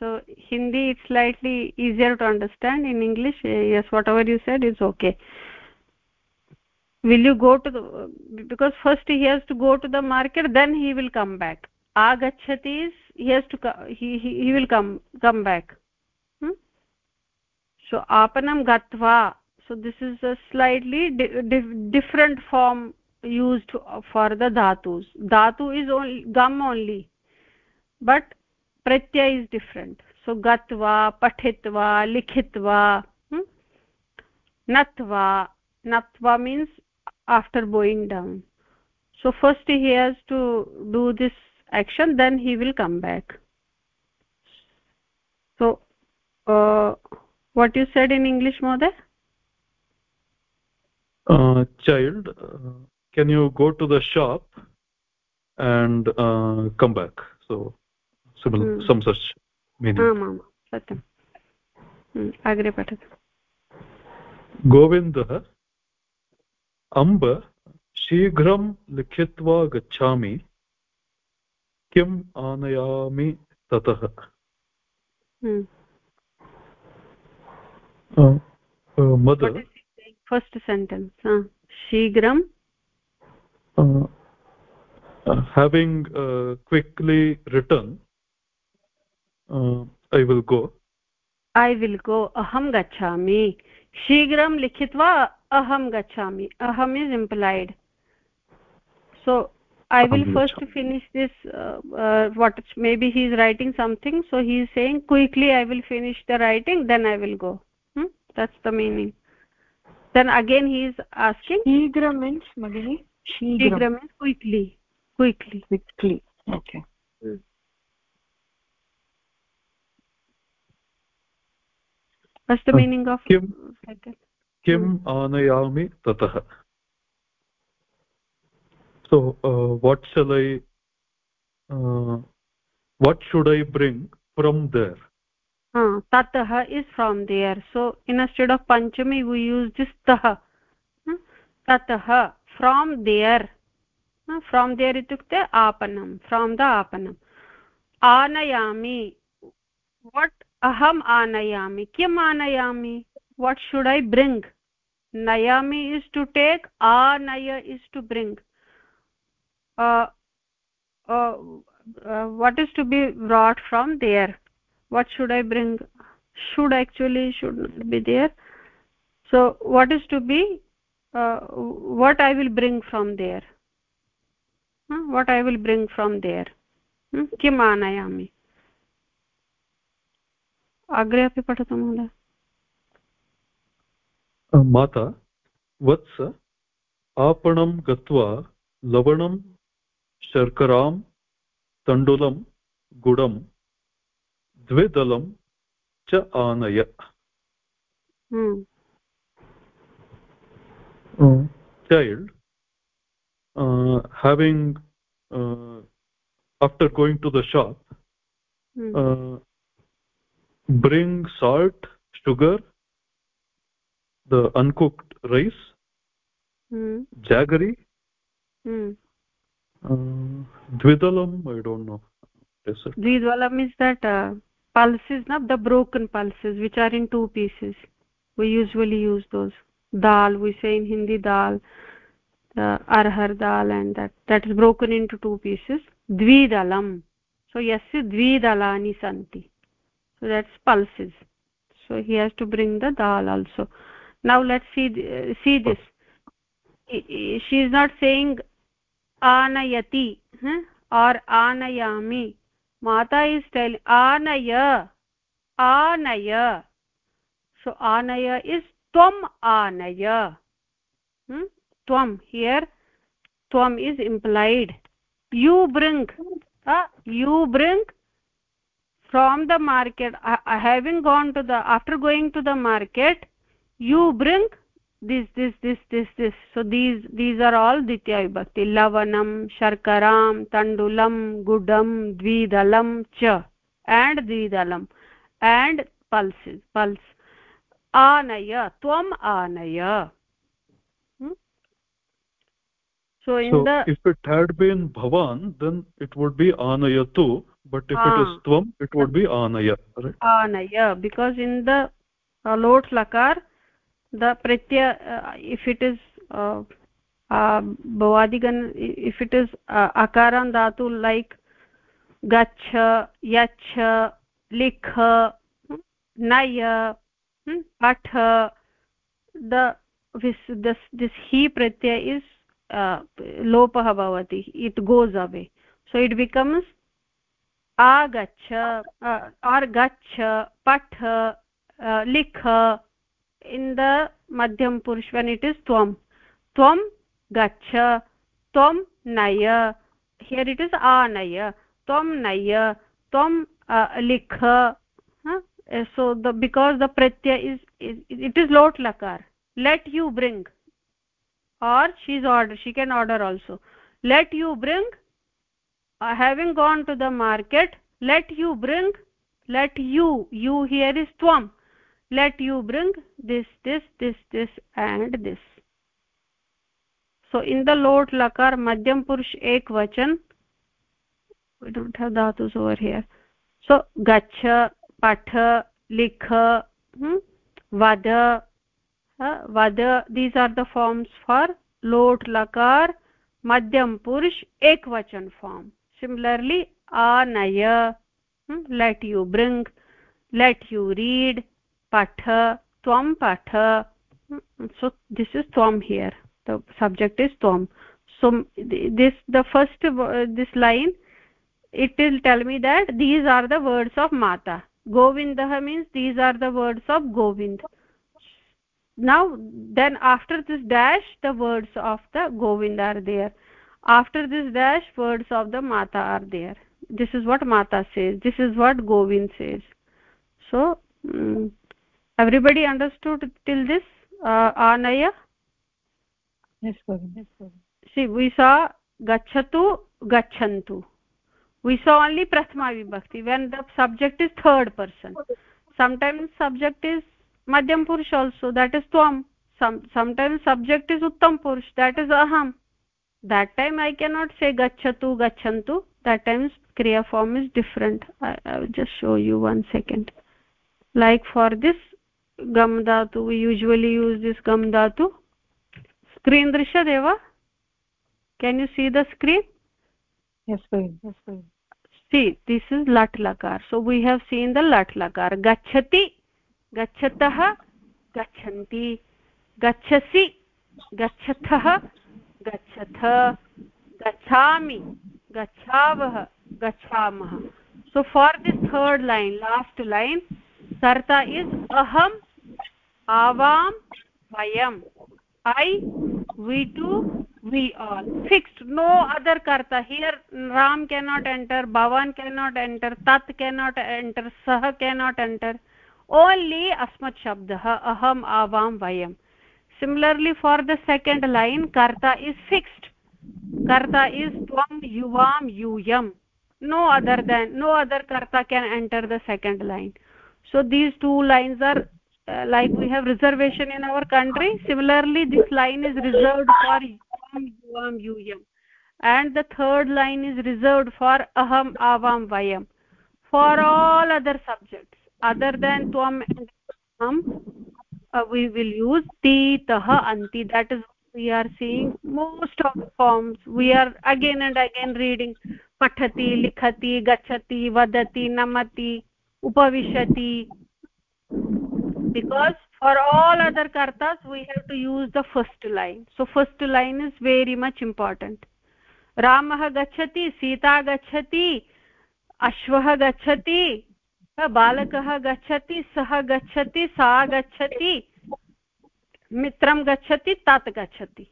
So Hindi it's slightly easier to understand in English yes whatever you said is okay will you go to because first he has to go to the market then he will come back आ गच्छति has to he will come come back so आपनं गत्वा so this is a slightly different form used for the dhatus. Dhatu is only gum only but pratyay is different. So gatva pathitva likhitva hmm? natva. Natva means after bowing down. So first he has to do this action then he will come back. So uh, what you said in english mother? Uh, child uh, can you go to the shop and uh, come back so similar hmm. some such meaning आमां सत्यम् अग्रे पठतु गोविन्दः अम्ब शीघ्रं लिखित्वा गच्छामि किम् आनयामि ततः मदर् फस्ट् सेण्टेन्स् शीघ्रं Having quickly return I will go I will go अहं गच्छामि शीघ्रं लिखित्वा अहं गच्छामि अहम् is implied so i will first finish this uh, uh, what maybe he is writing something so he is saying quickly i will finish the writing then i will go hmm? that's the meaning then again he is asking shigra means magini means quickly quickly quickly okay hmm. what's the meaning of kim kim anayami tatah so uh, what shall i uh, what should i bring from there uh, tatah is from there so instead of panchami we use this tah tatah from there. from there इत्युक्ते आपनं from the आपनम् आनयामि वट् अहम् आनयामि किम् आनयामि what should I bring नयामि is to take आनय is to bring what is to be brought from there? What should i bring? Should actually should not be there. So what is to be what i will bring from there? What i will bring from there? किम् आनयामि? अग्रे अपि पठतु महोदय। माता वत्स आपणं गत्वा लवणं शर्करां तण्डुलं गुडं द्विदलं च आनय। Child uh, having uh, after going to the shop hmm. uh, bring salt sugar the uncooked rice hmm. jaggery hmm. uh, dvidalam i don't know dvidalam is that uh, pulses not the broken pulses which are in two pieces we usually use those dal we say in hindi dal uh, arhar dal and that that is broken into two pieces. Dvidalam. So yasya dvidalani santi. So that's pulses. So he has to bring the dal also. Now let's see uh, see this. She is not saying anayati huh? or anayami. Mata is telling anaya anaya. So anaya is tvam anaya. Hmm? tvam here. Tvam is implied. You bring uh, you bring from the market. Having gone to the after going to the market you bring this this this this this. So these these are all ditya vibhakti. Lavanam sharkaram tandulam gudam dvidalam cha and dvidalam and pulses pulse anaya tvam anaya so in so the if it had been bhavan then it would be anayatu but if ah. it is tvam it would be anaya right anaya because in the uh, lot lakar the pratyaya uh, if it is uh, uh, bhavadigan if it is uh, akaran dhatu like gachha yachha likha naya this this this he pratyaya is लोपः भवति it goes away. So it becomes आगच्छ or गच्छ पठ लिख in the मध्यम पुरुष when it is त्वं। त्वं गच्छ, त्वं नय हियर् इट् इस् आनय, त्वं नय, त्वं लिख so the because the pratyaya is, is it is lot lakar. Let you bring. Or she's order she can order also. Let you bring. Uh, having gone to the market let you bring. Let you you here is tvam. Let you bring this this this this and this. So in the lot lakar madhyam purush ek vachan. We don't have dhatus over here. So gachha पठ, लिख वद वद these are the forms for लोट्, लकार, मध्यम, पुरुष, एकवचन form similarly आनय let you bring let you read पठ, त्वं पठ सो दिस इज़ त्वं हियर द सब्जेक्ट् इस् त्वं. So this the first this line it will tell me that these are the words of माता govindah means these are the words of govind now then after this dash the words of the govind are there after this dash words of the mata are there this is what mata says this is what govind says so um, everybody understood till this uh, anaya yes govind yes see we saw gachatu gachantu we saw only prathama vibhakti when the subject is third person sometimes subject is madhyam purush also that is tvam some sometimes subject is uttam purush that is aham that time i cannot say gachatu gachantu that times kriya form is different I, I will just show you one second like for this gam dhatu we usually use this gam dhatu screen drishya deva can you see the screen yes fine yes fine see this is lat lakar so we have seen the lat lakar gachati gachatah gachanti gachasi gachatah gachatha gachami gachavah gachamah so for this third line last line karta is aham avam vayam i we two we all fixed. No other karta. Here ram cannot enter bhavan cannot enter tat cannot enter sah cannot enter. Only asmat shabdah aham avam vayam. Similarly for the second line karta is fixed. Karta is tvam yuvam yuyam. No other than no other karta can enter the second line. So these two lines are uh, like we have reservation in our country. Similarly this line is reserved for yuvam yuvam yuyam and the third line is reserved for aham avam vayam. For all other subjects other than tvam and aham uh, we will use ti tah anti. That is we are seeing most of the forms. We are again and again reading pathati likhati gachati vadati namati upavishati. Because for all other kartas we have to use the first line so first line is very much important ramah gachati sita gachati ashvah gachati बालकः गच्छति सः गच्छति सा गच्छति मित्रं गच्छति tat gachati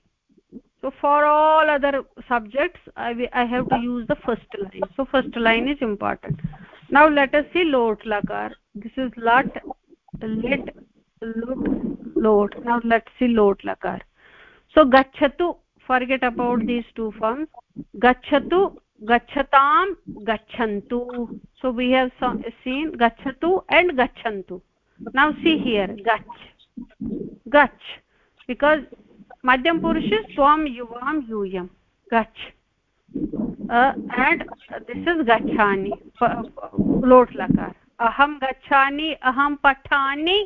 so for all other subjects I, I have to use the first line so first line is important now let us see lot lakar this is lat lit lut lot now let's see lot lakar so gachatu forget about these two forms gachatu gachatam gachantu so we have some, seen gachatu and gachantu now see here gach gach because madhyam purush is tvam yuvam yuyam gach uh, and this is gachani lot lakar aham gachani aham pathani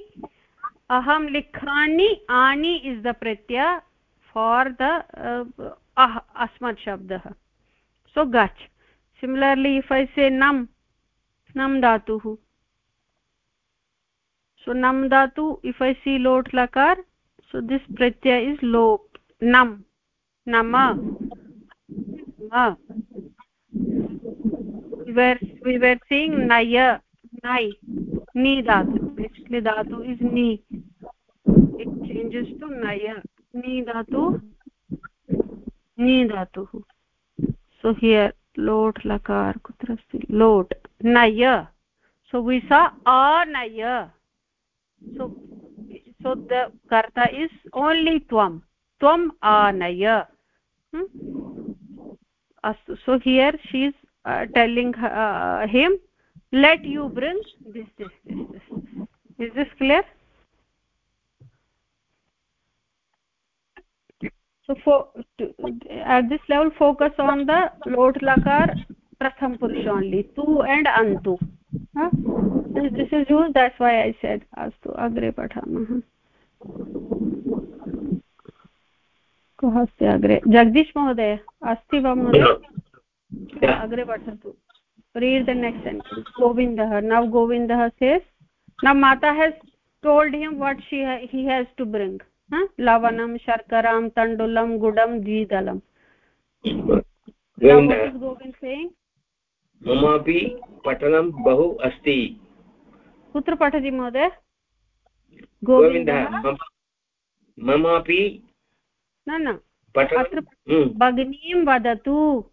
अहम लिखानि आनि is the प्रत्यय for the अस्मत् शब्दः। सो गच्छ। Similarly if I से नम् नम् धातुः। सो नम् धातु इफ् ऐ सी लोट् लकार सो दिस् प्रत्यय इस् लोप् नम् नम We were, नय were. नी धातु बेसिकली धातु इज़ नी इट चेंजेस टू नय नी धातु नी धातुः सो हियर लोट लकार कुत्र लोट, नय। सो वी सा अ नय। सो सो द कर्ता इज़ ओनली त्वम त्वम अ नय। अस्तु so here she is telling him let you bring this this this this is this clear so for to, at this level focus on the lot lakar pratham purush only tu and antu huh? this, this is used that's why i said astu agre pathamah कः अस्ति अग्रे जगदीश महोदय अस्ति वा महोदय अग्रे पठतु read the next sentence govindah now govindah says now mata has told him what she ha he has to bring huh? lavanam sharkaram tandulam gudam dvidalam govind saying ममापि पठनं बहु अस्ति कुत्र पठति महोदय गोविन्दः ममापि न न पठनं अत्र भगिनीं वदतु अत्र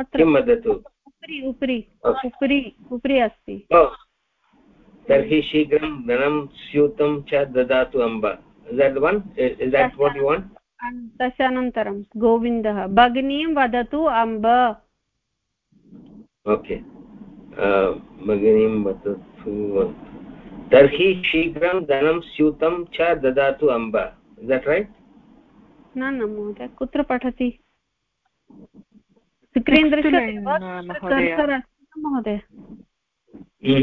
किं वदतु? उपरि उपरि उपरि उपरि अस्ति। तर्हि शीघ्रं धनं स्यूतं च ददातु अम्ब। वन् वाट् यु वाण्ट् तदनन्तरं गोविन्दः। भगिनीं वदतु अम्ब। ओके। भगिनीं वदतु। तर्हि शीघ्रं धनं स्यूतं च ददातु अम्ब। दट् रैट् न न महोदय कुत्र पठति? स्क्रीन् महोदय।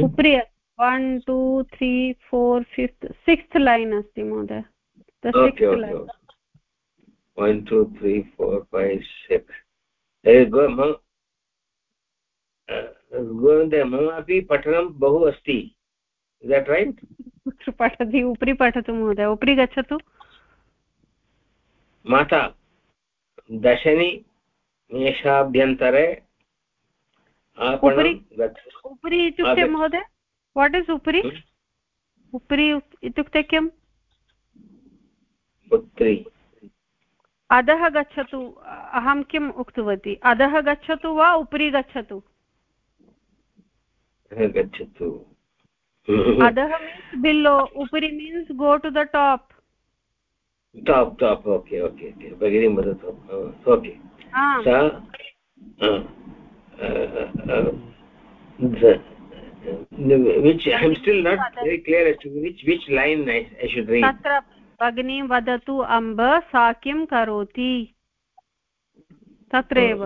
उपरि one two three four fifth sixth line अस्ति महोदय। One two three four five six Govind मम अपि पठनं बहु अस्ति दट् रैट् पठति उपरि पठतु महोदय उपरि गच्छतु माता दशनि मेषाभ्यन्तरे उपरि उपरि इत्युक्ते महोदय वाट् इस् उपरि? उपरि इत्युक्ते किम्? पुत्री अधः गच्छतु अहं किम् उक्तवती? अधः गच्छतु वा उपरि गच्छतु? गच्छतु। अधः मीन्स् बिल्लो उपरि means go to the top top top okay okay okay भगिनी वदतु। ओके सा which i'm still not very clear as to which which line i, I should read. तत्र भगिनी वदतु अम्ब सा किं करोति? तत्रैव।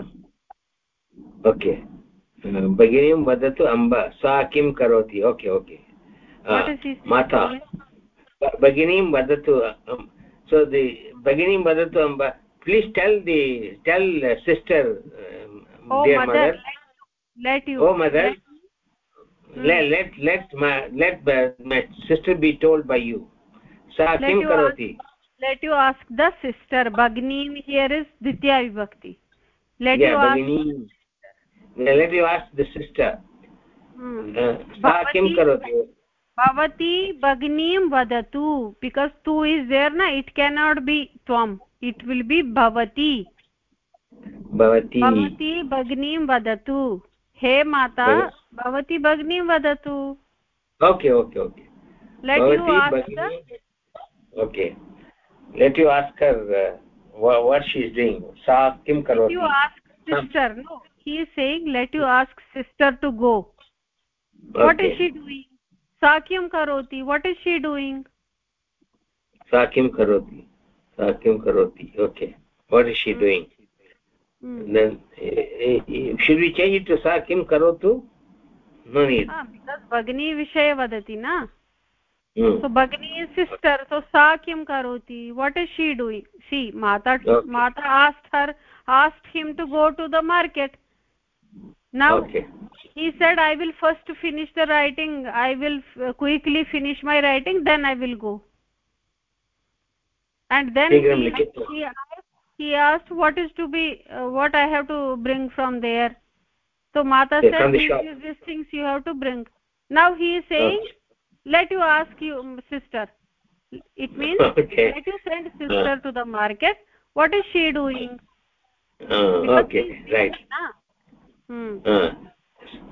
ओके। भगिनीं वदतु अम्ब सा किं करोति? Okay okay. माता भगिनीं वदतु so the भगिनीं वदतु अम्ब please tell the tell sister oh, dear mother, mother. let you oh mother. let let let let my let my sister be told by you. Sa kim karoti let you ask the sister. Bagni here is ditya vibhakti. Let yeah, you ask let you ask the sister. Hmm. uh, sa kim karoti bhavati bagnim vadatu because tu is there na it cannot it will be भवति भवती भगिनीं वदतु हे माता भवती भगिनीं वदतु okay okay okay okay let you ask her what she is doing सा किं करोति sister no he saying let you ask sister to go what is she doing सा किं करोति वाट् इस् शी डूयिङ्ग् सा किं करोति किं करोति okay what is she doing should we change it सा किं करोतु भगिनी विषये वदति न। भगिनी सिस्टर् सो सा किं करोति what is she doing see माता माता asked him to go to the market now he said i will first finish the writing. I will uh, quickly finish my writing then i will go. and then he, he asked he asked what is to be uh, what i have to bring from there so mata yes, said these, these things you have to bring now he is saying okay. let you ask you um, sister it means okay. let you send sister uh. to the market what is she doing uh, okay right hmm. uh.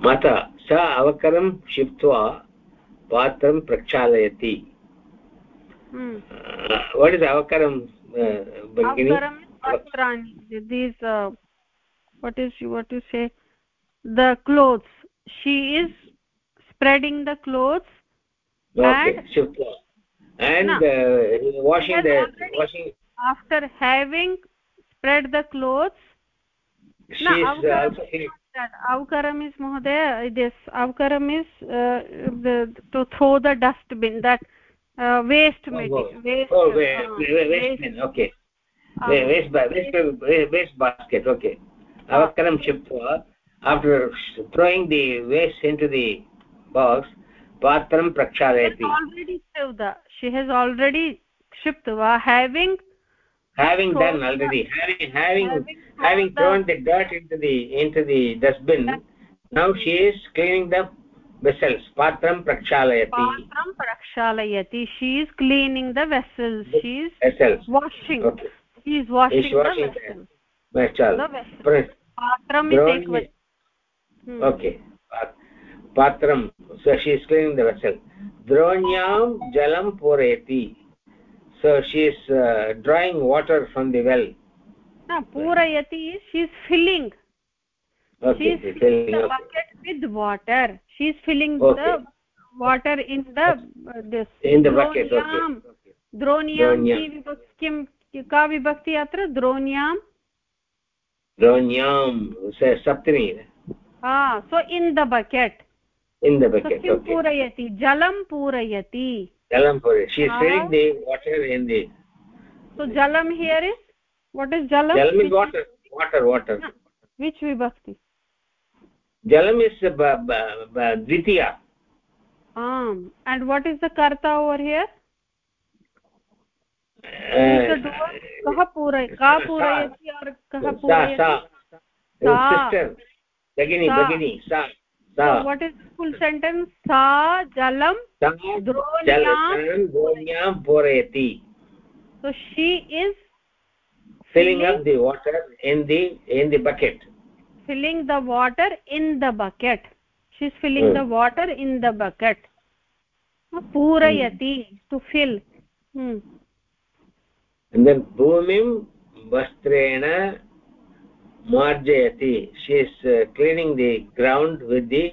माता सा अवकरं क्षिप्त्वा पात्रं प्रक्षालयति what is avakaram uh, bagini avakaram vastrani these uh, what is what to say? The clothes. She is spreading the clothes okay. and and no. uh, washing and the washing after having spread the clothes. She is uh, Avakaram is mohdaya this uh, avkaram is uh, the, to throw the dustbin that uh, waste material waste, oh, waste, uh, waste, basket. Okay. Avakaram shiptva after throwing the waste into the box patram prakshalayati already shivda she has already shiptva having having done already. having having having, having thrown the dirt into the into the dustbin. Now she is cleaning the vessels patram prakshalayati. Patram prakshalayati. She is cleaning the vessels. She is vessels. washing. Okay. He is washing, washing the vessel the vessel patram is hmm. okay. Patram. So she is cleaning the vessel. Dronyam jalam pureti so she is uh, drawing water from the well. Na purayati she is filling she is filling the bucket with water she is filling Okay. the water in the uh, this in the bucket okay द्रोण्यां। की विभक्- किं का विभक्ति अत्र द्रोण्यां द्रोण्यां स- सप्तमी हा so in the bucket in the so bucket किं okay पूरयति जलं पूरयति jalam puri she is Ah. filling the water in the so jalam here is what is jalam is uh, dvitiya um and what is the karta over here uh, purayati sa Sa. sister bagini Sa. sa sa so what is full sentence sa jalam Dronyam. dronyam purayati so she is filling up the water in the in the bucket filling the water in the bucket. She is filling Hmm. the water in the bucket. purayati to fill. Hmm. and then bhumim vastrena marjayati she is uh, cleaning the ground with the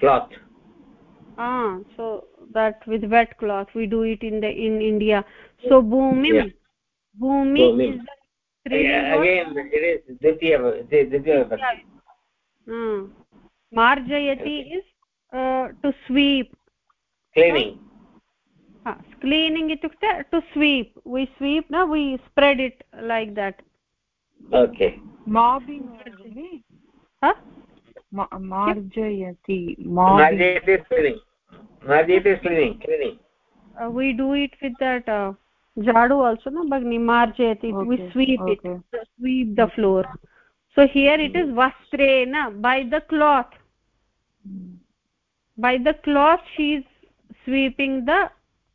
cloth. ah so that with wet cloth we do it in the in india. So bhumim Yeah. bhumi is the again it is dvitiya dvitiya hmm. marjayati is uh, to sweep. Cleaning. Ha cleaning itukte to sweep. We sweep na we spread it like that. Okay. Mabi marjayati? Ha marjayati marjayati cleaning. Marjayati cleaning cleaning. Uh, we do it with that uh, jadu also na bagni marjayati we Okay, sweep it okay. sweep the floor so here it is vastrena by the cloth by the cloth she is sweeping the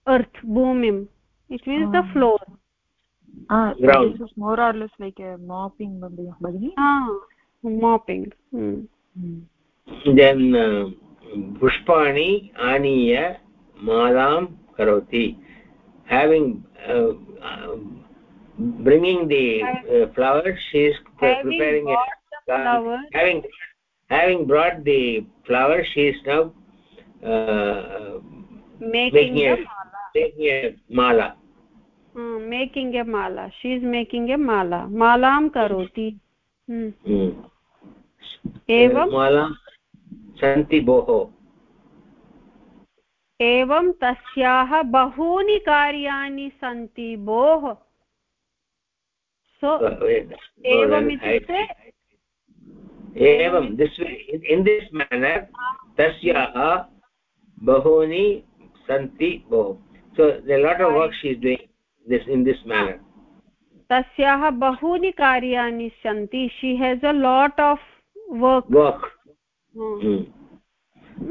earth bhumim it means the Ah. floor ah so Ground. this more or less like a mopping bagini ah mopping hmm. Hmm. then uh, pushpani aniya malam karoti having uh, uh, bringing the uh, flowers she is preparing it. the having having brought the flowers she is now uh, making making a a mala. making a mala. Hmm, making a mala. She is making a mala. Malam karoti hmm. hmm. एवं mala santi boho एवं तस्याः बहूनि कार्याणि सन्ति भोः। So एवमित्युक्ते तस्याः बहूनि सन्ति भोः। So lot of work she in this manner तस्याः बहूनि कार्याणि सन्ति। She has a lot of work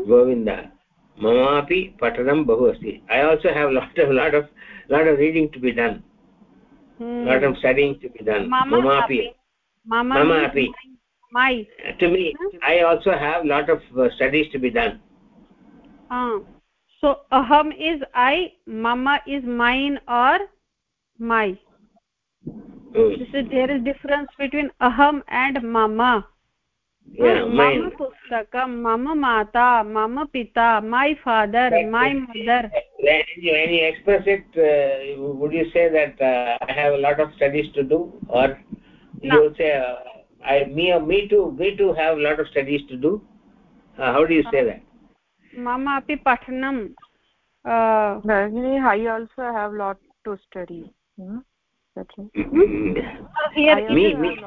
गोविन्दः। mamapi patanam bahu asti i also have lot of lot of lot of reading to be done. Hmm. lot of studying to be done. Mama mamapi. Mama mamapi. My to me huh? i also have lot of uh, studies to be done. Ah. So aham is i mama is mine or my hmm. this is there is difference between aham and mama. yeah mama mine pustakam mama mata mama pita my father my mother when you, when you express it uh, would you say that uh, i have a lot of studies to do or you No. will say uh, i me me too me too have a lot of studies to do uh, how do you say that मम अपि पठनं uh, Bagini, I also have lot to study. Hmm? That's right. here I it Me- is me-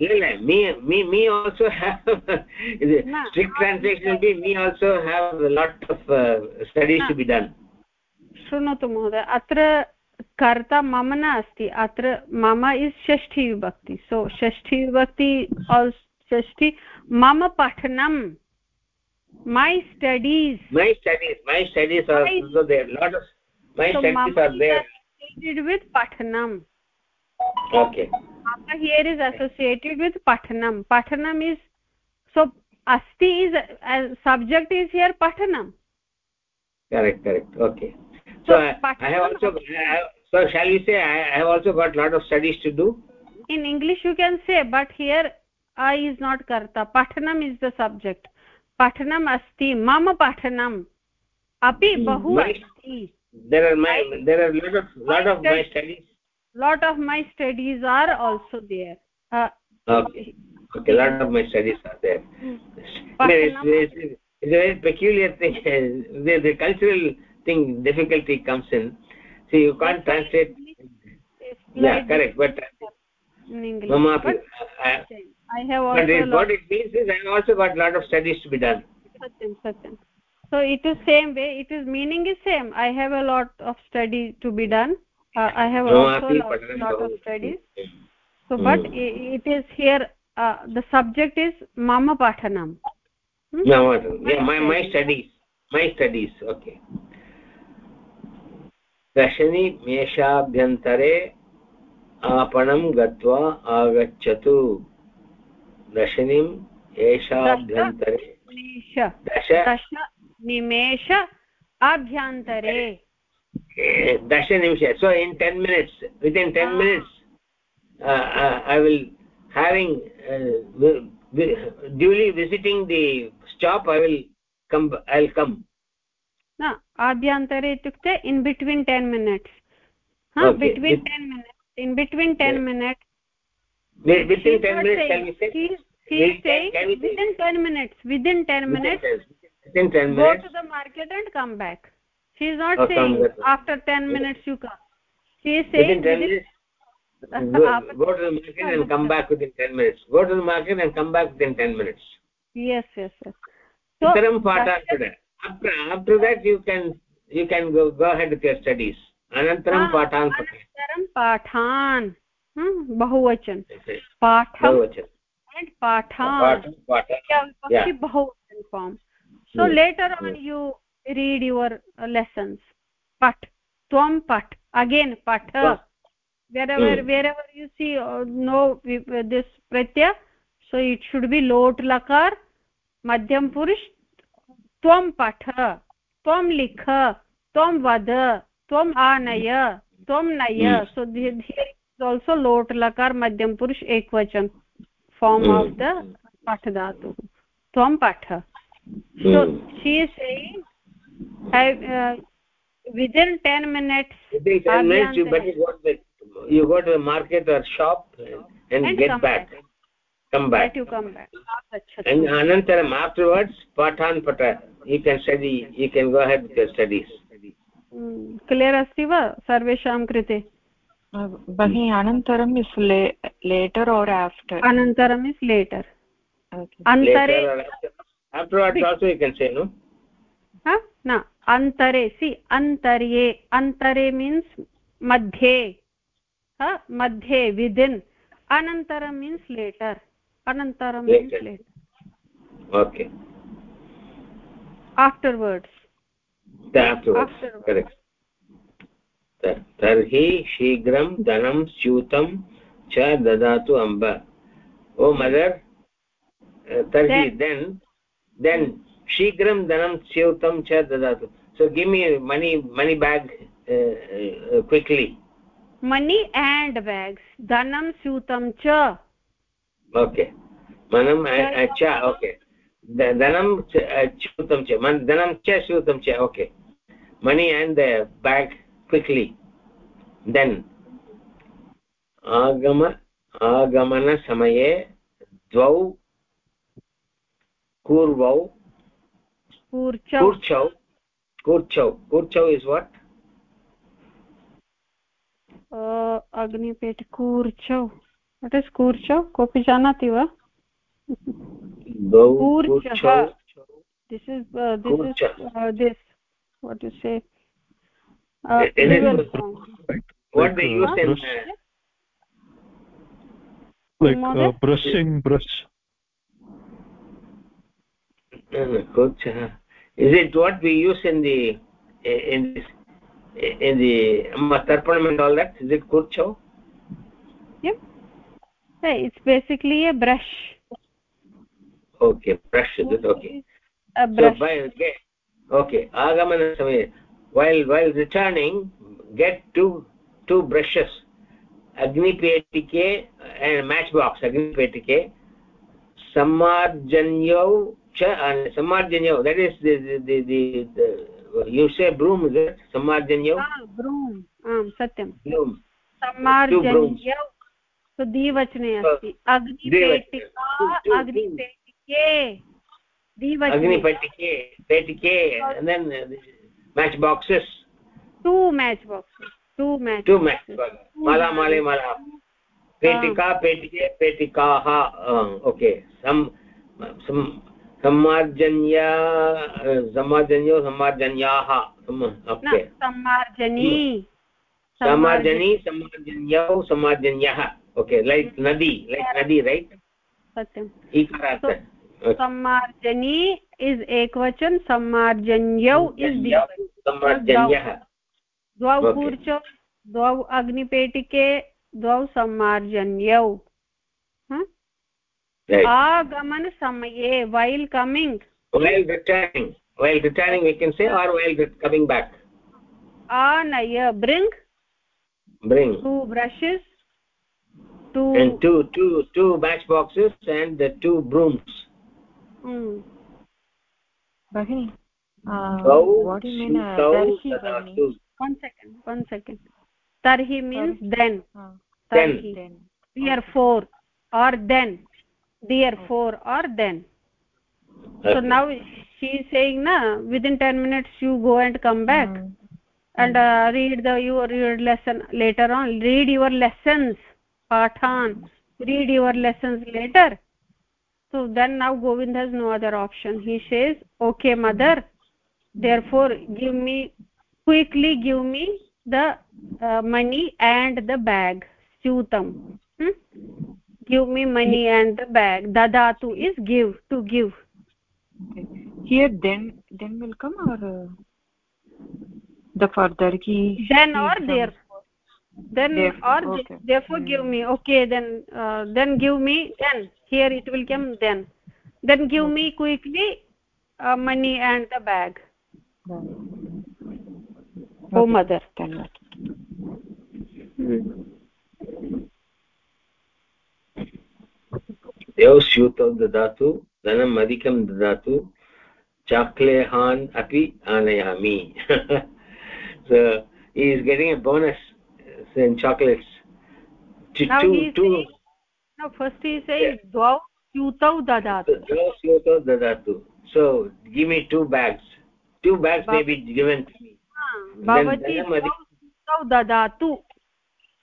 like, No, no, me me me also have the No. strict translation will be me also have a lot of uh, studies to be done शृणोतु महोदय अत्र कर्ता मम न अस्ति अत्र मम is षष्ठी विभक्ति सो षष्ठी विभक्ति आल् षष्ठी मम पठनं my studies my studies my studies are My- also there lot of my so mama studies are is there associated with pathanam okay. Mama here is associated with pathanam. Pathanam is so asti is as subject is here pathanam. Correct correct. Okay. So, so I, I have also I, have- so shall we say I, I have also got lot of studies to do? In english you can say but here i is not karta. Pathanam is the subject. Pathanam asti. Mama pathanam. Api Hmm. bahu asti. There are my there are lot of lot of my studies lot of my studies are also there. Uh, okay. Okay lot of my studies are there. It's, it's, it's a very peculiar thing. *laughs* The, the cultural thing difficulty comes in. So you can't translate. Yeah correct but in english. Mama but I, i have also but it, what it means is i have also got lot of studies to be done. Satyam satyam. So it is same way it is meaning is same. I have a lot of study to be done. uh, i have also lot, lot of studies so but Hmm. it is here uh, the subject is mama pathanam Hmm? Yeah my my studies my studies okay दशनि मेषाभ्यन्तरे आपणं गत्वा आगच्छतु दशनिम् एषाभ्यन्तरे दश निमेष आभ्यन्तरे दशनिमिष so in 10 minutes within 10 Ah. minutes uh, uh, i will having uh, vi- vi- duly visiting the shop i will come i'll come न आभ्यन्तरे इत्युक्ते इन् बिट्वीन् टेन् मिनिट्स् हा Okay. Between With- ten minutes in between ten Yeah. Minutes Wi- within 10 minutes shall we say he Will- is saying can we say- within 10 minutes within 10 Within minutes 10 within 10 go minutes to the market and come back she is not Oh, come saying back. after 10 minutes you come she is within saying 10 within- minutes *laughs* go, go to the market and come back within 10 minutes go to the market and come back within 10 minutes yes yes yes so Itaram that- Patanpada. After, after that you can you can go, go ahead with your studies. Anantaram Ah, Patan अनन्तरं पाठान् hmm, बहुवचन Patan. पाठं Bhavachan. and पाठान् Patan, Patan. Yeah. Vibhaksi bahuvachan form so Yes, later on yes. you read your uh, lessons pat tvam pat again pat wherever Hmm. wherever you see uh, no uh, this pratyaya so it should be lot lakar madhyam purush tvam pat tvam likh tvam vad tvam anaya tvam naya Hmm. so here is also lot lakar madhyam purush ekvachan form Hmm. of the pat dhatu tvam pat so Hmm. she is saying uh, within 10 minutes Within 10 minutes you better go to the you go to the market or shop and, and, And get come back. back. Come back. that you come back And Anantaram afterwards Patan Pata. You can study you can go ahead with your studies. Clear अस्ति वा सर्वेषां कृते भगिनि अनन्तरम् is later or after अनन्तरम् is later अन्तरे. Afterwards also you can say no. हा? न अन्तरे सि अन्तर्ये अन्तरे मीन्स् मध्ये मध्ये विदिन् अनन्तरं मीन्स् लेटर् अनन्तरं मीन्स्. Later Okay. आफ्टर्वर्ड्स् तर्हि शीघ्रं धनं स्यूतं च ददातु अम्ब ओ मदर् तर्हि देन् देन् शीघ्रं धनं स्यूतं च ददातु. So give me money money bag quickly money and bags धनं स्यूतं च ओके मनं च ओके धनं स्यूतं च मन- धनं च स्यूतं च okay money and bag quickly then आगम आगमनसमये द्वौ पूर्वौ कूर्चौ कूर्चौ कूर्चौ कूर्चौ इस् वाट् अग्निपेट कूर्चौ वट् इस् कूर्चौ कोऽपि जानाति वा द्वौ कूर्चः कूर्चौ this is this Kurcha. Is this what is say Is it- what they use in uh, like uh, brushing brush. Uh, koocha. Is it what we use in the in this in the tarpanam and all that is it kurchau Yep. Hey, it's basically a brush. okay brush is it okay A so brush. by okay okay agamana samaye while while returning get two two brushes agni petike and matchbox agni petike samarjanyau cha and samarjanyau that is the the, the, the, the you say broom is it samarjanyau ah broom आम् सत्यं broom सम्मार्जन्यौ तो द्विवचने अस्ति अग्निपेटिका अग्निपेटिके द्विवचने अग्निपेटिके पेटिके and then uh, match boxes two match boxes two match two match boxes mala male mala पेटिका पेटिके पेटिकाः okay सम् सम्मार्जन्य सम्मार्जन्यो सम्मार्जन्याः ओके। सम्मार्जनी सम्मार्जनी सम्मार्जन्यौ सम्मार्जन्यः ओके लैक् नदी लैक् नदी रैट् सम्मार्जनी इस् एकवचन सम्मार्जन्यौ इस् सम्मार्जन्यः द्वौ कूर्च द्वौ अग्निपेटिके द्वौ सम्मार्जन्यौ आगमन समये while coming while returning while returning we can say or well coming back आनय bring bring two brushes two two two two beach boxes and the two brooms भगिनि तर्हि मीन्स् देन् तर्हि for or then therefore or then. Okay. so now she is saying na within 10 minutes you go and come back mm. and uh, read the your read lesson later on. Read your lessons pathan. Read your lessons later. So then now govind has no other option. He says okay mother therefore give me quickly give me the uh, money and the bag syutam hmm? Give me money and the bag. Dadatu is give to give. Okay. here then then will come or uh, the further he then he or comes. therefore then Therefore, or okay. therefore give me. Okay then uh, then give me then. Here it will come then. Then give me quickly uh, money and the bag. Oh mother. Hmm. देव स्यूतौ ददातु धनम् अधिकं ददातु चाक्लेहान् अपि आनयामि so he is getting a bonus in chocolates two, now two, he is two saying now first he is saying dvau syutau dadatu Dvau स्यूतौ ददातु so give me two bags two bags may be given to me bhavati dhanam adhi- dvau syutau dadatu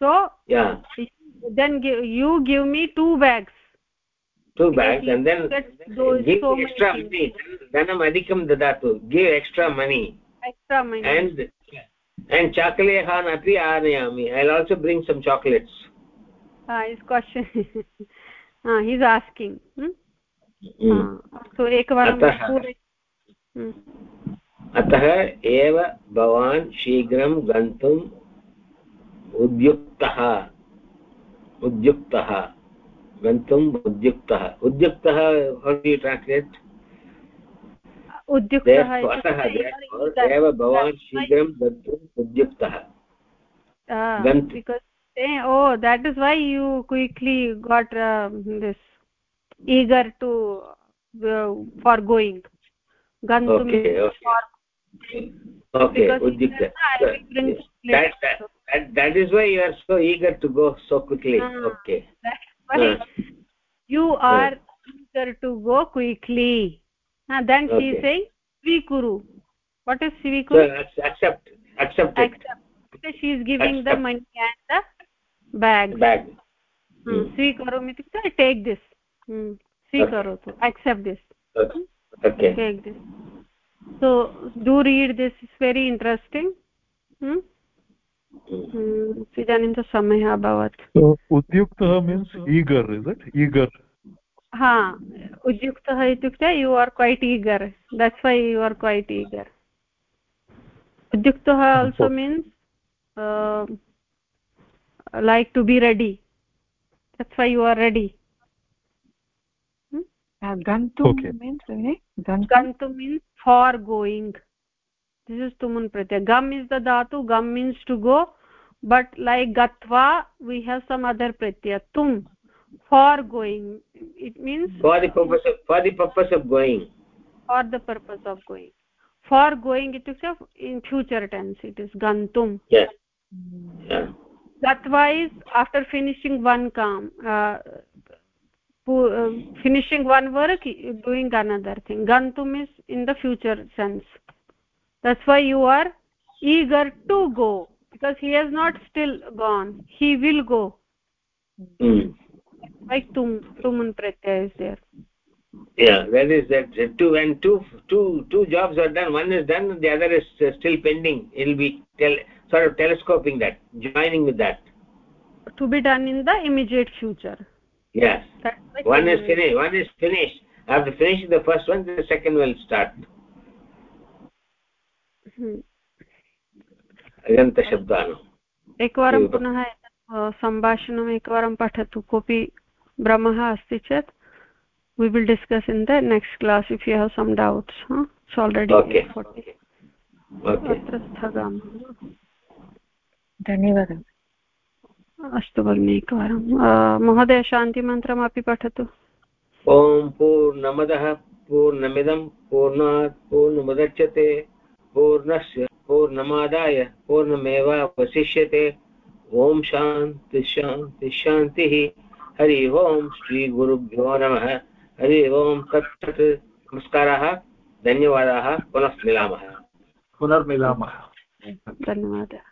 so yeah then give, you give me two bags to bank then give extra money धनम् अधिकं ददातु give extra money and and चाकलेहान् अपि आनयामि I also bring सम् चाकलेट्स् अतः एव भवान् शीघ्रं गन्तुम् उद्युक्तः। उद्युक्तः। गन्तुम् उद्युक्तः। उद्युक्तः ट्राक्लेट् अतः एव भवान् शीघ्रं गन्तुम् उद्युक्तः। ओ that is why you quickly got this eager to for going गन्तुं That, that, that is why you are so eager to go so quickly. Ah, okay. That, But you are eager to go quickly. And then she is saying, Svikuru. What is Svikuru? So, accept. Accept. Accept. She is giving the money and the bag. Bag. Hmm. Svikarum itukte, take this. Hmm. Svikarotu. Okay. Accept this. Okay. Hmm. okay. Take this. So do read this. It's very interesting. Hmm? Hmm, इदानीं तु समयः अभवत् means eager is it? Eager. हा उद्युक्तः इत्युक्ते you are quite eager that's why you are quite eager उद्युक्तः also means like to be ready that's why you are ready Uh, gantum Okay. means eh? gantum gantu means for going this is tumun pratyay gam is the dhatu gam means to go but like gatva we have some other pratyay tum for going it means for the purpose of for the purpose of going for the purpose of going for going it is in future tense it is gantum yes yeah that after finishing one kam uh, uh, finishing one work doing another thing gantum is in the future sense that's why you are eager to go because he has not still gone. He will go. Mm. like tum tumun pratyaya is there. Yeah that is that? Two when two two two jobs are done one is done the other is still pending. It will be tel sort of telescoping that joining with that. To be done in the immediate future. Yes one is finished one is finished. After finishing the first one the second will start. hmm. अयन्तशब्दानाम् एकवारं पुनः सम्भाषणम् एकवारं पठतु कोऽपि भ्रमः अस्ति चेत्। We will discuss in the next class if you have some doubts huh? it's already okay. अत्र स्थगामः। धन्यवादः। अस्तु भगिनि एकवारं। महोदय शान्तिमन्त्रमपि पठतु। ॐ पूर्णमदः पूर्णमिदं पूर्णात् पूर्णमुदच्यते। पूर्णस्य पूर्णमादाय पूर्णमेवावशिष्यते। ॐ शान्ति शान्ति शान्तिः हरि ओम् श्रीगुरुभ्यो नमः। हरि ओम् तत्सत् नमस्कारः। धन्यवादाः। पुनः मिलामः। पुनर्मिलामः। धन्यवादः।